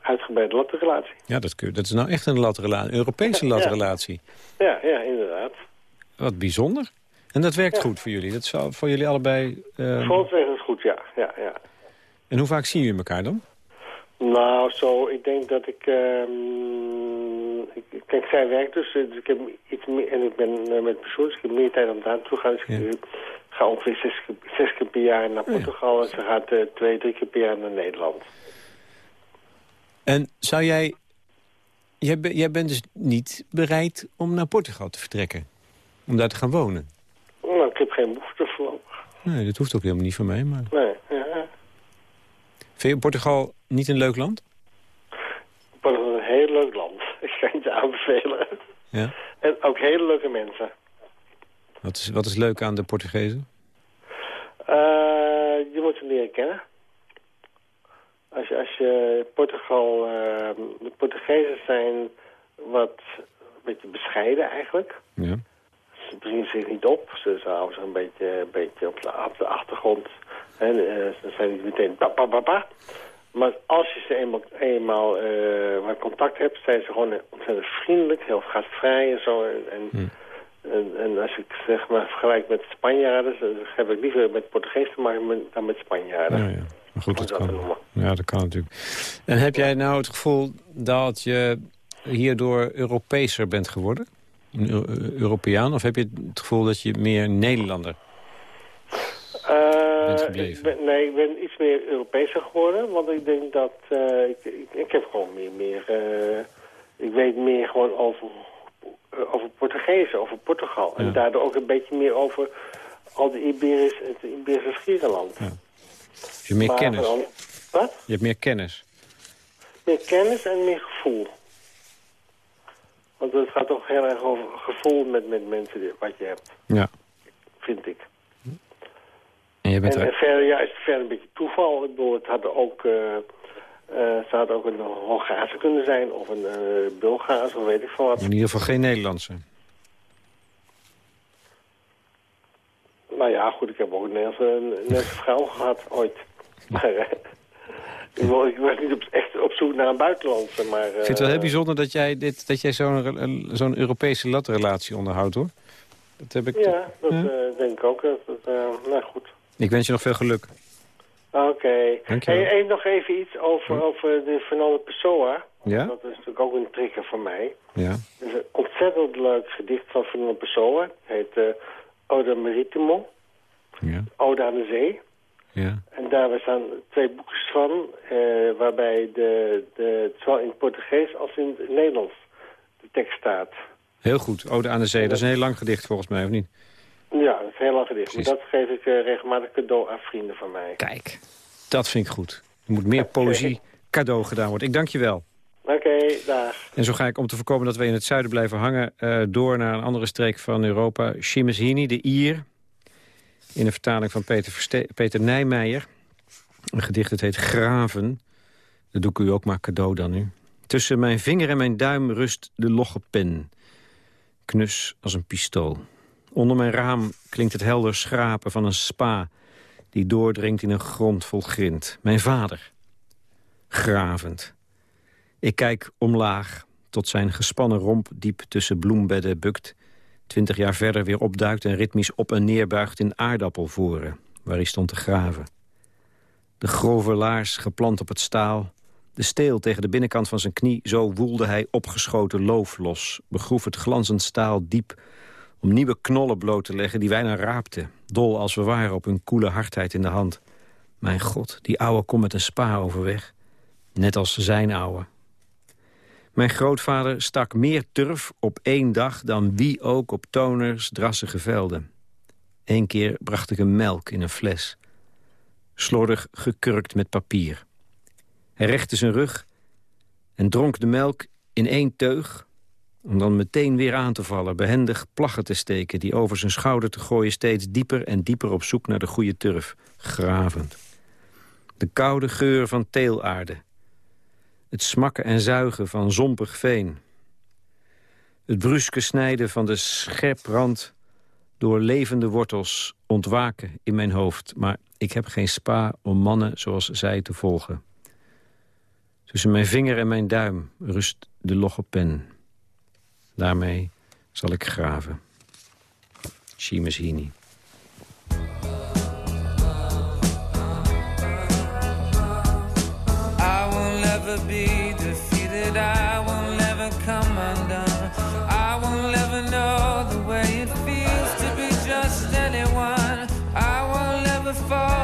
uitgebreide latrelatie. Ja, dat, kun, dat is nou echt een latrelatie, een Europese latrelatie. Ja, ja, inderdaad. Wat bijzonder. En dat werkt goed voor jullie? Dat is voor jullie allebei... Uh... Werkt het goed, ja. ja, ja. En hoe vaak zien jullie elkaar dan? Nou, zo, ik denk dat ik... Uh, ik kijk, zij werkt dus, dus ik heb iets meer... En ik ben uh, met pensioen, dus ik heb meer tijd om daar naartoe te gaan. Dus ja. ik ga ongeveer zes, zes, keer per jaar naar Portugal... Oh, ja. en ze gaat uh, twee, drie keer per jaar naar Nederland. En zou jij... Jij, jij bent dus niet bereid om naar Portugal te vertrekken? Om daar te gaan wonen? Nou, ik heb geen behoefte voor. Nee, dat hoeft ook helemaal niet van mij, maar... Nee. Vind je Portugal niet een leuk land? Portugal is een heel leuk land. Ik ga het je aanbevelen. Ja? En ook hele leuke mensen. Wat is, wat is leuk aan de Portugezen? Uh, je moet ze leren kennen. Als je, als je Portugal... Uh, de Portugezen zijn wat een beetje bescheiden eigenlijk. Ja. Ze dringen zich niet op. Ze, ze houden zich een beetje, een beetje op, de, op de achtergrond. En uh, ze zijn niet meteen papa papa. Maar als je ze eenmaal, eenmaal uh, wat contact hebt, zijn ze gewoon ontzettend vriendelijk, heel gastvrij en zo. En, en, Hmm. en, en als ik zeg maar vergelijk met Spanjaarden, dan heb ik liever met Portugees te maken dan met Spanjaarden. Ja, ja. Maar goed, dat dat kan. Ja, dat kan natuurlijk. En heb jij nou het gevoel dat je hierdoor Europeeser bent geworden? Een Eu- Eu- Europeaan? Of heb je het gevoel dat je meer Nederlander Eh, gebleven? ben, nee, ik ben iets meer Europeeser geworden. Want ik denk dat... eh, ik, ik, ik heb gewoon meer... meer eh, ik weet meer gewoon over, eh, over Portugees, over Portugal. Ja. En daardoor ook een beetje meer over al de Iberisch, het Iberische Schierenland. Ja. Je hebt meer Maar kennis? dan- wat? Je hebt meer kennis? Meer kennis en meer gevoel. Want het gaat toch heel erg over gevoel met, met mensen wat je hebt, Ja. vind ik. En je bent En, en verder, ja, is het verder een beetje toeval. Ik bedoel, het had ook, eh eh, ze had ook een Hongaarse kunnen zijn of een Bulgaarse of weet ik veel wat. In ieder geval geen Nederlandse. Nou ja, goed, ik heb ook een Nederlandse, vrouw gehad ooit. Maar ik, wa- ik was niet op, echt op zoek naar een buitenlandse, maar... Ik vind het wel heel bijzonder dat jij, dit, dat jij zo'n zo'n Europese latrelatie onderhoudt, hoor. Dat heb ik... Ja, dat Ja? denk ik ook. Dat, nou goed. Ik wens je nog veel geluk. Oké. Dankjewel. Hey, nog even iets over, over de Fernando Pessoa. Ja? Dat is natuurlijk ook een trigger voor mij. Ja. Het is een ontzettend leuk gedicht van Fernando Pessoa. Het heet eh Oda Maritimo, Ja. Oda aan de Zee. Ja. En daar staan twee boekjes van, eh, waarbij de, de, zowel in het Portugees als in het Nederlands de tekst staat. Heel goed. Ode aan de zee. Dat is een heel lang gedicht volgens mij, of niet? Ja, dat is een heel lang gedicht. Precies. dat geef ik eh, regelmatig cadeau aan vrienden van mij. Kijk, dat vind ik goed. Er moet meer poëzie cadeau gedaan worden. Ik dank je wel. Oké, dag. En zo ga ik om te voorkomen dat we in het zuiden blijven hangen... eh, door naar een andere streek van Europa. Shimeshini, de Ier. In een vertaling van Peter, Verste Peter Nijmeijer. Een gedicht, het heet Graven. Dat doe ik u ook maar cadeau dan nu. Tussen mijn vinger en mijn duim rust de logge pen. Knus als een pistool. Onder mijn raam klinkt het helder schrapen van een spa... die doordringt in een grond vol grind. Mijn vader. Gravend. Ik kijk omlaag, tot zijn gespannen romp diep tussen bloembedden bukt... twintig jaar verder weer opduikt en ritmisch op en neer buigt... in aardappelvoren, waar hij stond te graven. De grove laars geplant op het staal... de steel tegen de binnenkant van zijn knie... zo woelde hij opgeschoten loof los... begroef het glanzend staal diep om nieuwe knollen bloot te leggen die wij naar raapten. Dol als we waren op hun koele hardheid in de hand. Mijn god, die ouwe komt met een spa overweg. Net als zijn ouwe. Mijn grootvader stak meer turf op één dag dan wie ook op toners drassige velden. Eén keer bracht ik hem melk in een fles. Slordig gekurkt met papier. Hij rechte zijn rug en dronk de melk in één teug... om dan meteen weer aan te vallen, behendig plaggen te steken... die over zijn schouder te gooien steeds dieper en dieper op zoek naar de goede turf, gravend. De koude geur van teelaarde. Het smakken en zuigen van zompig veen. Het bruske snijden van de scherprand door levende wortels ontwaken in mijn hoofd. Maar ik heb geen spa om mannen zoals zij te volgen. Tussen mijn vinger en mijn duim rust de logge Daarmee zal ik graven. Heaney. I will never be defeated. I will never come undone. I will never know the way it feels to be just anyone. I will never fall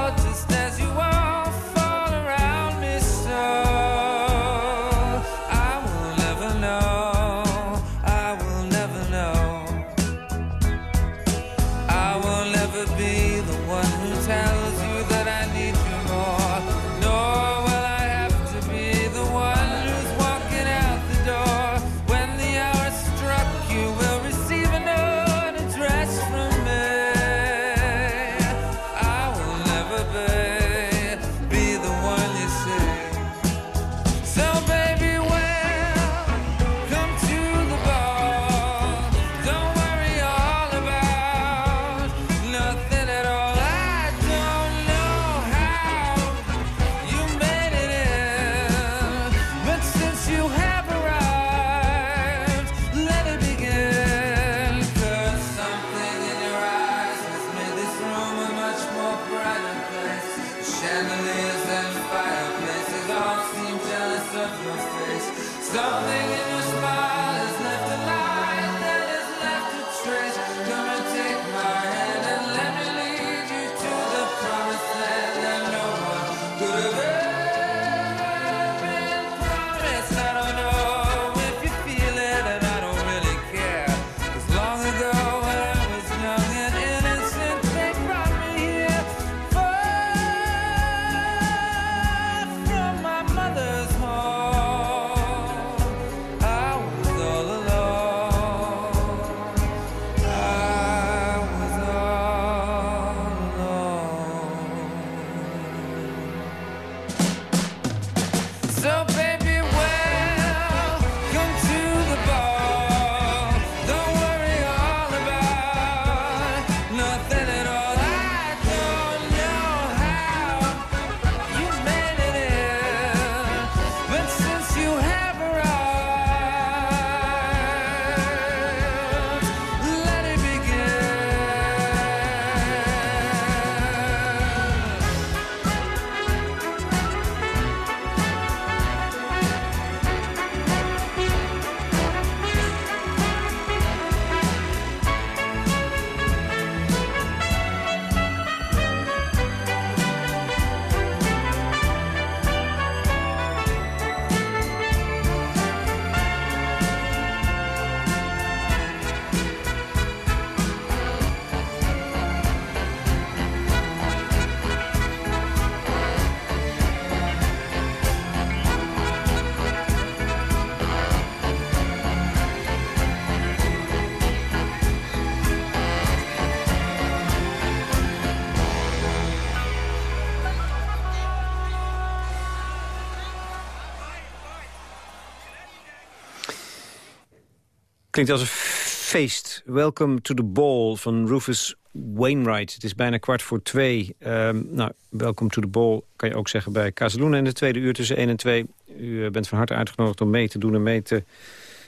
Klinkt als een feest. Welcome to the ball van Rufus Wainwright. Het is bijna kwart voor twee. Ehm, nou, welcome to the ball kan je ook zeggen bij Casaluna in de tweede uur tussen 1 en 2. U eh, bent van harte uitgenodigd om mee te doen en mee te,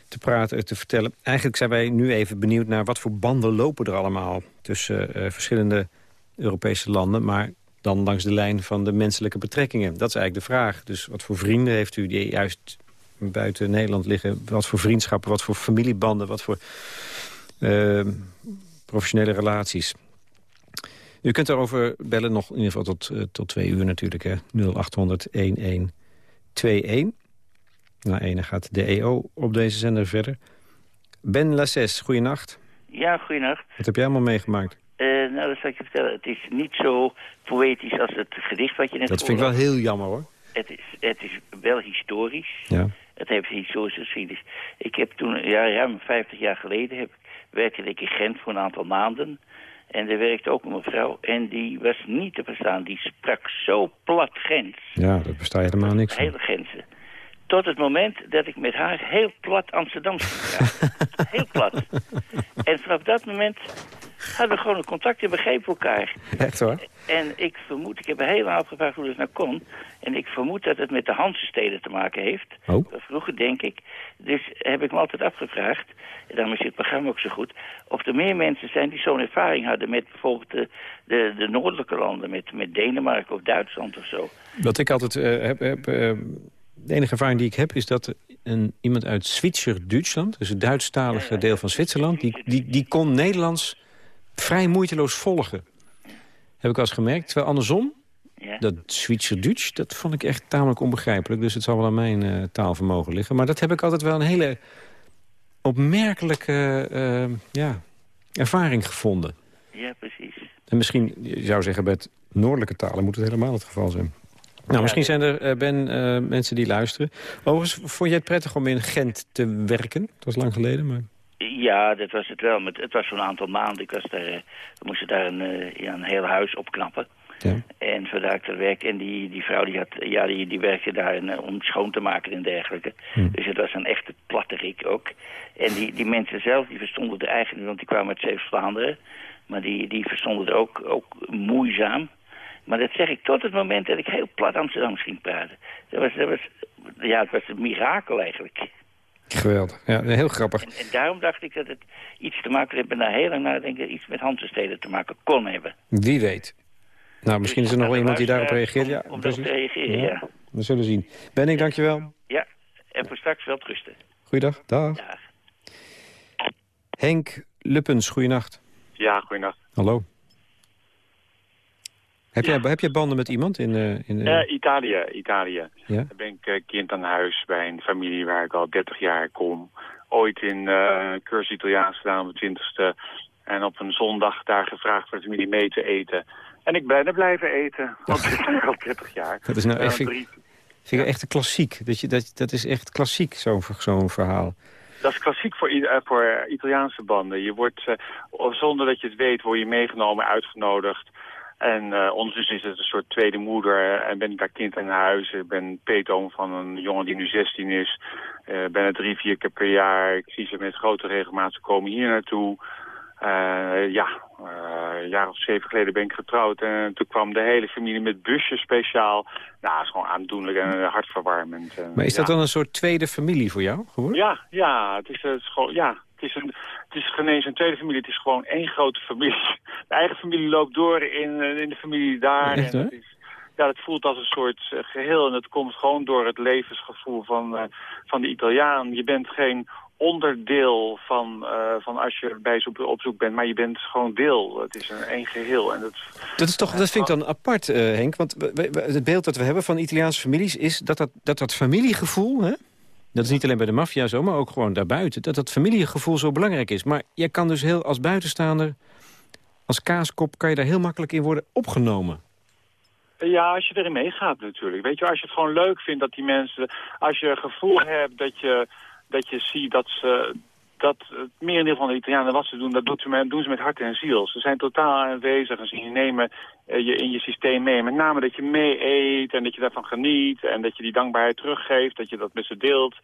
te praten, te vertellen. Eigenlijk zijn wij nu even benieuwd naar wat voor banden lopen er allemaal... tussen eh, verschillende Europese landen, maar dan langs de lijn van de menselijke betrekkingen. Dat is eigenlijk de vraag. Dus wat voor vrienden heeft u die juist buiten Nederland liggen? Wat voor vriendschappen, wat voor familiebanden, wat voor uh, professionele relaties? U kunt daarover bellen nog in ieder geval tot, uh, tot twee uur natuurlijk. hè 0800-1121. Na ene gaat de EO op deze zender verder. Ben Lasses, goeienacht. Ja, goeienacht. Wat heb jij allemaal meegemaakt? Uh, nou, dat zal ik je vertellen. Het is niet zo poëtisch als het gedicht wat je net Dat vind ik wel heel jammer, hoor. het is, het is wel historisch. Ja. Het heeft historische geschiedenis. Ik heb toen, ja, ruim 50 jaar geleden, heb, werkte ik in Gent voor een aantal maanden. En er werkte ook een mevrouw. En die was niet te verstaan. Die sprak zo plat Gens. Ja, dat bestaat helemaal niks. Hele Gentse. Tot het moment dat ik met haar heel plat Amsterdams ging praten. heel plat. En vanaf dat moment hadden we gewoon een contact en begrepen elkaar. Echt hoor? En ik vermoed, ik heb heel lang afgevraagd hoe dat nou kon. En ik vermoed dat het met de Hansensteden te maken heeft. Oh. Vroeger denk ik. Dus heb ik me altijd afgevraagd, en daarom is dit programma ook zo goed... of er meer mensen zijn die zo'n ervaring hadden met bijvoorbeeld de, de, de noordelijke landen... Met, met Denemarken of Duitsland of zo. Wat ik altijd eh, heb... heb eh, de enige ervaring die ik heb is dat een, iemand uit Zwitser-Duitsland... dus het Duitsstalige deel van Zwitserland... Die, die, die kon Nederlands vrij moeiteloos volgen. Heb ik al eens gemerkt. Terwijl andersom, dat Zwitser-Duits... dat vond ik echt tamelijk onbegrijpelijk. Dus het zal wel aan mijn eh, taalvermogen liggen. Maar dat heb ik altijd wel een hele opmerkelijke eh, ja, ervaring gevonden. Ja, precies. En misschien, je zou zeggen, bij het noordelijke talen moet het helemaal het geval zijn. Nou, misschien zijn er, eh, Ben, eh, mensen die luisteren. Overigens, vond jij het prettig om in Gent te werken? Het was lang geleden, maar... Ja, dat was het wel. Maar het was zo'n aantal maanden. Ik was daar, eh, we moesten daar een, ja, een heel huis opknappen. Ja. En vandaar ik er werk. En die, die vrouw die, had, ja, die, die werkte daar om schoon te maken en dergelijke. Dus het was een echte platterik ook. En die, die mensen zelf, die verstonden het eigenlijk, want die kwamen uit Zeeuws-Vlaanderen. Maar die, die verstonden het ook, ook moeizaam. Maar dat zeg ik tot het moment dat ik heel plat Amsterdams ging praten. Dat was, dat was, ja, het was een mirakel eigenlijk. Geweldig. Ja, heel grappig. En daarom dacht ik dat het iets te maken heeft met na heel lang nadenken... iets met Hansensteden te maken kon hebben. Wie weet. Nou, misschien is er nog wel iemand die daarop reageert. Ja, Om, om daarop te reageren, ja. We zullen zien. Ben ik, dankjewel. Ja, en voor straks wel rusten. Goeiedag. Dag. Henk Luppens, goeienacht. Ja, goeienacht. Hallo. Heb, jij, heb jij banden met iemand in... eh, in eh, Eh, Italië, Italië. Ja? Daar ben ik kind aan huis bij een familie waar ik al 30 jaar kom. Ooit in een cursus Italiaans gedaan op de twintigste. En op een zondag daar gevraagd voor de familie mee te eten. En ik ben er blijven eten. Want ik ben al 30 jaar. Dat is nou echt, vind, drie- vind ik echt een klassiek. Dat, je, dat, dat is echt klassiek, zo'n zo'n verhaal. Dat is klassiek voor, voor Italiaanse banden. Je wordt, zonder dat je het weet, word je meegenomen, uitgenodigd. En eh ondertussen is het een soort tweede moeder. En ben ik daar kind aan huis. Ik ben peetoom van een jongen die nu 16 is. Eh ben er drie, vier keer per jaar. Ik zie ze met grote regelmaat. Ze komen hier naartoe. Eh, ja, eh, een jaar of zeven geleden ben ik getrouwd. En toen kwam de hele familie met busjes speciaal. Nou, het is gewoon aandoenlijk en eh, hartverwarmend. En, Maar is dat ja. dan een soort tweede familie voor jou geworden? Ja, ja, het is, eh, het is gewoon, ja, het is, een, het is geen eens een tweede familie, het is gewoon één grote familie. De eigen familie loopt door in, eh, in de familie daar. Echt, en is, ja, het voelt als een soort eh, geheel en het komt gewoon door het levensgevoel van, eh, van de Italiaan. Je bent geen onderdeel van, van als je bij op, zoek bent, maar je bent gewoon deel. Het is een één geheel. En dat, Dat, is toch, dat vind ik dan apart, Henk. Want we- we- het beeld dat we hebben van Italiaanse families... is dat dat, dat, dat familiegevoel... Hè? Dat is niet alleen bij de maffia zo, maar ook gewoon daarbuiten. Dat dat familiegevoel zo belangrijk is. Maar je kan dus heel als buitenstaander... als kaaskop kan je daar heel makkelijk in worden opgenomen. Ja, als je erin meegaat natuurlijk. Weet je, als je het gewoon leuk vindt dat die mensen... Als je gevoel hebt dat je, dat je ziet dat ze... Dat het merendeel van de Italianen wat ze doen, dat doet ze met, doen ze met hart en ziel. Ze zijn totaal aanwezig en ze nemen je in je systeem mee. Met name dat je mee eet en dat je daarvan geniet en dat je die dankbaarheid teruggeeft, dat je dat met ze deelt.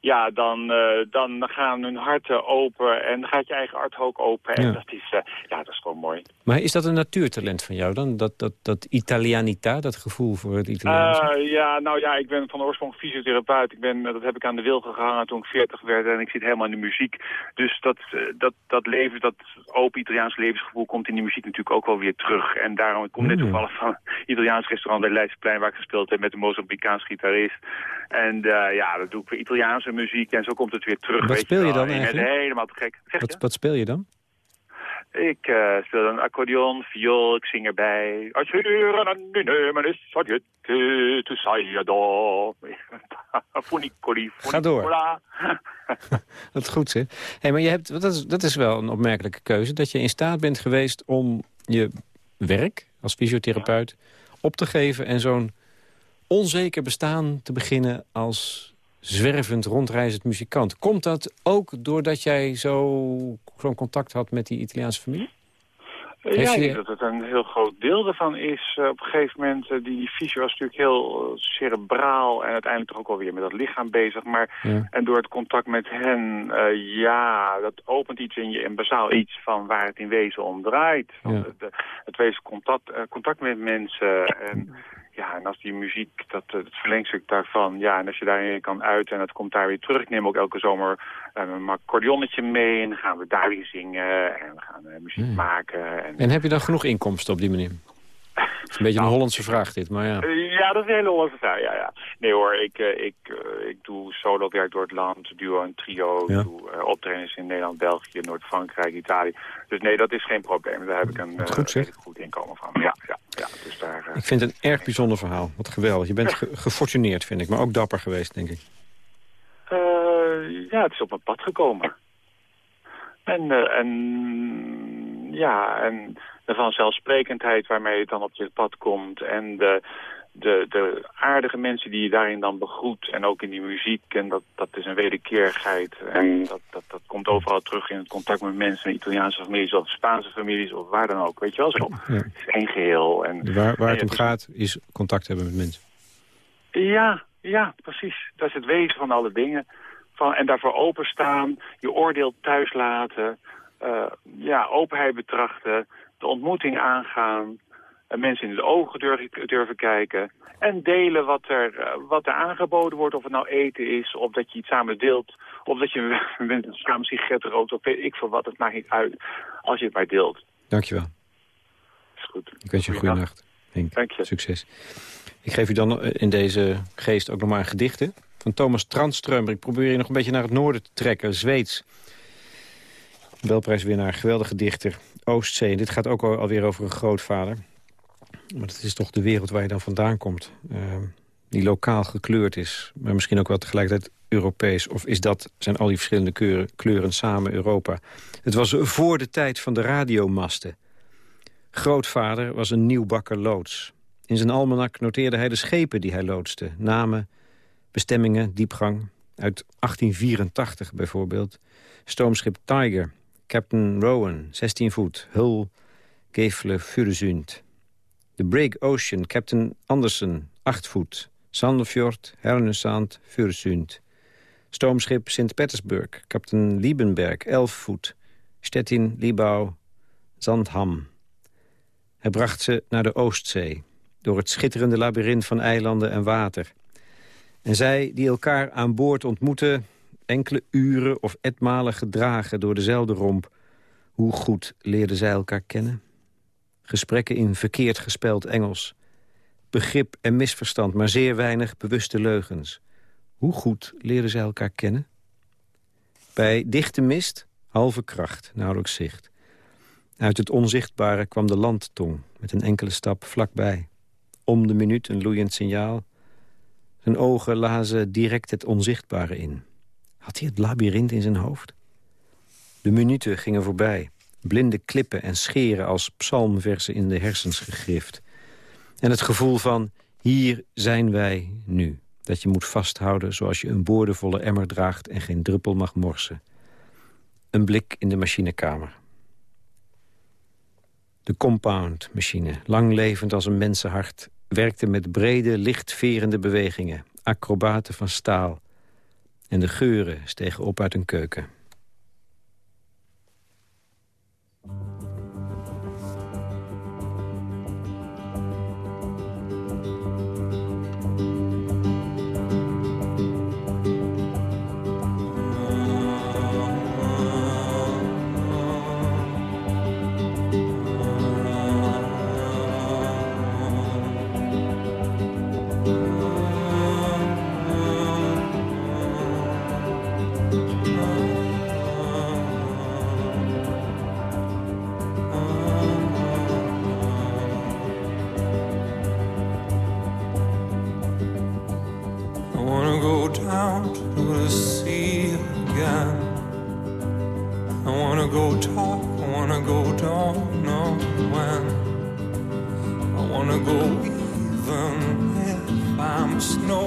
Ja, dan, eh, dan gaan hun harten open en dan gaat je eigen hart ook open. En Ja. dat is, eh, ja, dat is gewoon mooi. Maar is dat een natuurtalent van jou dan? Dat, dat, dat Italianita, dat gevoel voor het Italiaanse? Eh, ja, nou ja, ik ben van oorsprong fysiotherapeut. Ik ben, eh, dat heb ik aan de wil gehangen toen ik 40 werd en ik zit helemaal in de muziek. Dus dat, eh, dat, dat leven, dat open Italiaans levensgevoel komt in die muziek natuurlijk ook wel weer terug. En daarom, ik kom net toevallig van een Italiaans restaurant bij Leidseplein waar ik gespeeld heb met een Mozambicaans gitarist. En eh, ja, dat doe ik weer Italiaanse muziek en zo komt het weer terug. Wat weet speel je wel. dan eigenlijk? helemaal te gek. Zeg je? wat, speel je dan? Ik eh, speel een accordeon, viool, ik zing erbij. Tu sai do. Funicoli, Ga door. Dat is goed, zeg. Hey, maar je hebt, dat, is, dat is wel een opmerkelijke keuze. Dat je in staat bent geweest om je werk als fysiotherapeut op te geven... en zo'n onzeker bestaan te beginnen als zwervend rondreizend muzikant. Komt dat ook doordat jij zo- zo'n contact had met die Italiaanse familie? Eh, ja, ik denk dat het een heel groot deel ervan is. Eh, op een gegeven moment, eh, die visie was natuurlijk heel cerebraal... en uiteindelijk toch ook alweer met dat lichaam bezig. Maar, Ja. En door het contact met hen, ja, dat opent iets in je... en bazaal iets van waar het in wezen om draait. Ja. het, het wezen contact, contact met mensen... En, ja, en als die muziek, dat, eh, het verlengstuk daarvan... ja, en als je daarin kan uiten en het komt daar weer terug... ik neem ook elke zomer eh, een accordeonnetje mee... en dan gaan we daar weer zingen en we gaan eh, muziek maken... En, En heb je dan genoeg inkomsten op die manier? Het is een beetje een Hollandse vraag dit, maar ja. Eh, Ja, dat is een hele Hollandse vraag, ja, ja. Nee hoor, ik, eh, ik, eh, ik doe solo werk door het land, duo en trio. Ja. Ik doe optredens in Nederland, België, Noord-Frankrijk, Italië. Dus nee, dat is geen probleem. Daar heb ik een goed, goed inkomen van. Ja, ja, ja. Dus daar... Ik vind het een erg bijzonder verhaal. Wat geweldig. Je bent ge- gefortuneerd, vind ik. Maar ook dapper geweest, denk ik. ja, het is op mijn pad gekomen. En, en ja, en de vanzelfsprekendheid waarmee het dan op je pad komt. En de, de, de aardige mensen die je daarin dan begroet. En ook in die muziek. En dat, dat is een wederkerigheid. En dat, dat, dat komt overal terug in het contact met mensen. Italiaanse families of Spaanse families of waar dan ook. Weet je wel zo. Ja. Het is één geheel. En, Waar, waar het om gaat, is contact hebben met mensen. ja, ja, precies. Dat is het wezen van alle dingen. Van, en daarvoor openstaan, je oordeel thuis laten, eh, ja, openheid betrachten, de ontmoeting aangaan, en mensen in de ogen durven, durven kijken en delen wat er, eh, wat er aangeboden wordt, of het nou eten is, of dat je iets samen deelt, of dat je met een samen sigaretten rookt, of weet ik veel wat, het maakt niet uit, als je het maar deelt. Dankjewel. Is goed. Ik wens je een goede nacht. Henk. Dank je. Succes. Ik geef u dan eh, in deze geest ook nog maar een gedichte van Thomas Tranströmer. Ik probeer je nog een beetje naar het noorden te trekken, Zweeds. Belprijswinnaar, geweldige dichter, Oostzee. Dit gaat ook al- alweer over een grootvader. Maar het is toch de wereld waar je dan vandaan komt. eh, die lokaal gekleurd is, maar misschien ook wel tegelijkertijd Europees. Of is dat, zijn al die verschillende kleuren, kleuren samen Europa? Het was voor de tijd van de radiomasten. Grootvader was een nieuwbakker loods. In zijn almanak noteerde hij de schepen die hij loodste. Namen, bestemmingen, diepgang. Uit 1884 bijvoorbeeld. Stoomschip Tiger, Captain Rowan, 16 voet. Hull, Gefle, Furesund. De Break Ocean, Captain Anderson, 8 voet. Sandefjord, Hernesand, Furesund. Stoomschip Sint Petersburg, Captain Liebenberg, 11 voet. Stettin, Libau, Zandham. Hij bracht ze naar de Oostzee, door het schitterende labyrint van eilanden en water. En zij die elkaar aan boord ontmoeten, enkele uren of etmalen gedragen door dezelfde romp. Hoe goed leerden zij elkaar kennen? Gesprekken in verkeerd gespeld Engels. Begrip en misverstand, maar zeer weinig bewuste leugens. Hoe goed leerden zij elkaar kennen? Bij dichte mist, halve kracht, nauwelijks zicht. Uit het onzichtbare kwam de landtong met een enkele stap vlakbij. Om de minuut een loeiend signaal. Zijn ogen lazen direct het onzichtbare in. Had hij het labyrint in zijn hoofd? De minuten gingen voorbij. Blinde klippen en scheren als psalmversen in de hersens gegrift. En het gevoel van, hier zijn wij nu. Dat je moet vasthouden zoals je een boordevolle emmer draagt... en geen druppel mag morsen. Een blik in de machinekamer. De compound-machine, langlevend als een mensenhart... werkte met brede, lichtverende bewegingen. Acrobaten van staal. En de geuren stegen op uit een keuken.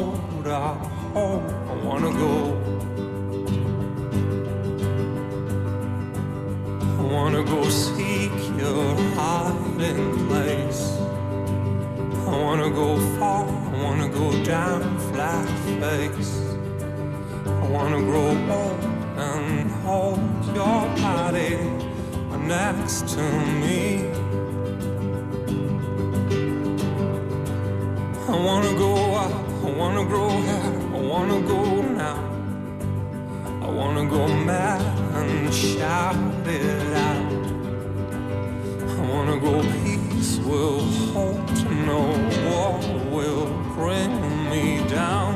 Snowed out. Oh, I wanna go. I wanna go seek your hiding place. I wanna go far, I wanna go down flat face. I wanna grow old and hold your body next to me. I wanna go out, I wanna grow hair, I wanna go now. I wanna go mad and shout it out. I wanna go peace will hold no war will bring me down.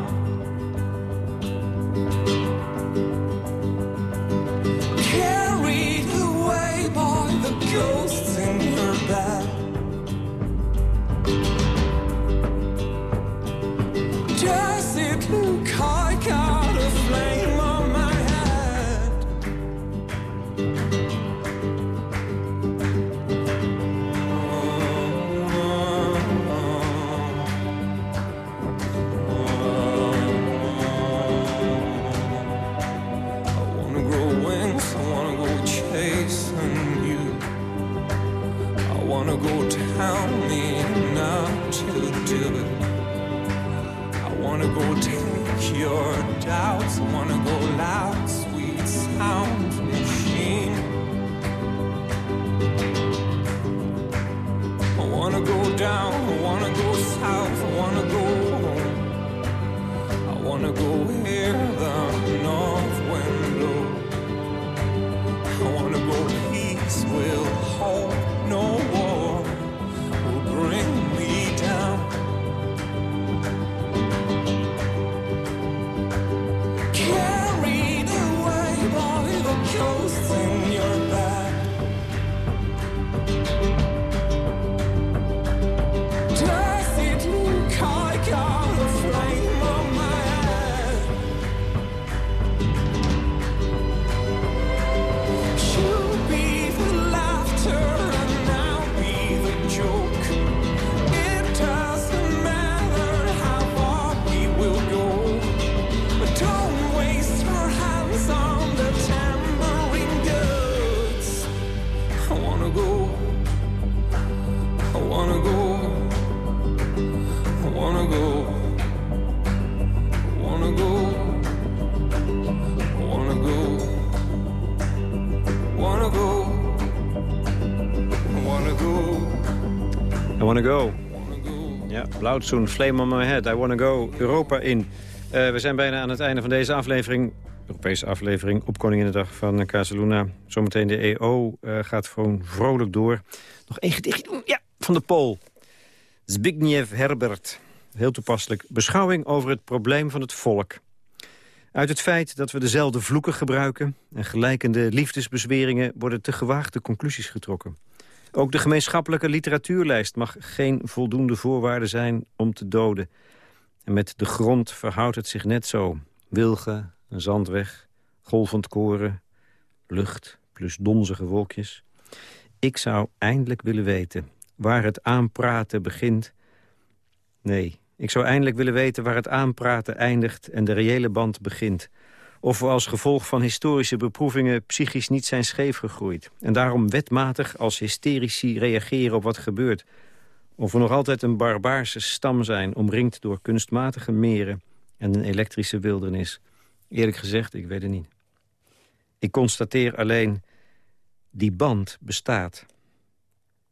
Wanna go. Ja, Blauwtsoen, Flame on my head. I wanna go Europa in. Eh, we zijn bijna aan het einde van deze aflevering. Europese aflevering op Koninginnedag van Casaluna. Zometeen de EO eh, gaat gewoon vrolijk door. Nog één gedichtje doen. Ja, van de Pool. Zbigniew Herbert. Heel toepasselijk. Beschouwing over het probleem van het volk. Uit het feit dat we dezelfde vloeken gebruiken... en gelijkende liefdesbezweringen worden te gewaagde conclusies getrokken. Ook de gemeenschappelijke literatuurlijst mag geen voldoende voorwaarde zijn om te doden. En met de grond verhoudt het zich net zo. Wilgen, een zandweg, golvend koren, lucht plus donzige wolkjes. Ik zou eindelijk willen weten waar het aanpraten begint. Nee, ik zou eindelijk willen weten waar het aanpraten eindigt en de reële band begint. Of we als gevolg van historische beproevingen psychisch niet zijn scheef gegroeid. En daarom wetmatig als hysterici reageren op wat gebeurt. Of we nog altijd een barbaarse stam zijn, omringd door kunstmatige meren en een elektrische wildernis. Eerlijk gezegd, ik weet het niet. Ik constateer alleen, die band bestaat.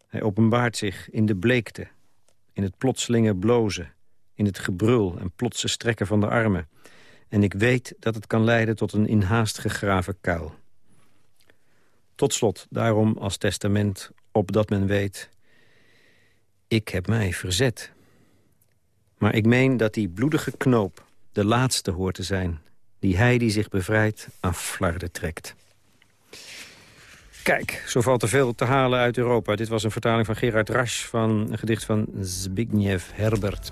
Hij openbaart zich in de bleekte, in het plotselinge blozen... in het gebrul en plotse strekken van de armen. En ik weet dat het kan leiden tot een inhaast gegraven kuil. Tot slot, daarom als testament, opdat men weet... ik heb mij verzet. Maar ik meen dat die bloedige knoop de laatste hoort te zijn... die hij die zich bevrijdt aan flarden trekt. Kijk, zo valt er veel te halen uit Europa. Dit was een vertaling van Gerard Rasch van een gedicht van Zbigniew Herbert.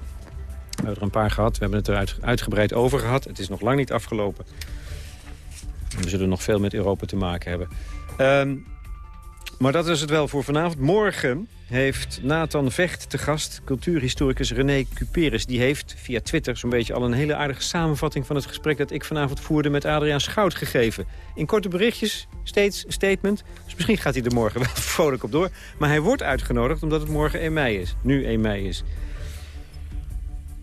We hebben er een paar gehad. We hebben het er uit, uitgebreid over gehad. Het is nog lang niet afgelopen. We zullen nog veel met Europa te maken hebben. Ehm, Maar dat is het wel voor vanavond. Morgen heeft Nathan Vecht te gast, cultuurhistoricus René Cuperes. Die heeft via Twitter zo'n beetje al een hele aardige samenvatting... van het gesprek dat ik vanavond voerde met Adriaan Schout gegeven. In korte berichtjes, steeds een statement. Dus misschien gaat hij er morgen wel vrolijk op door. Maar hij wordt uitgenodigd omdat het morgen 1 mei is. Nu 1 mei is.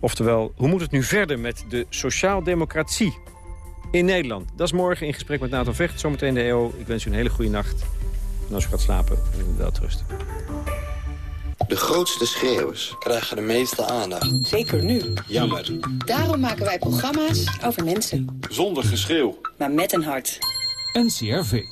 Oftewel, hoe moet het nu verder met de sociaaldemocratie in Nederland? Dat is morgen in gesprek met Nathan Vecht. Zometeen de EO. Ik wens u een hele goede nacht. En als u gaat slapen, wel rusten. De grootste schreeuwers krijgen de meeste aandacht. Zeker nu. Jammer. Daarom maken wij programma's over mensen. Zonder geschreeuw. Maar met een hart. NCRV.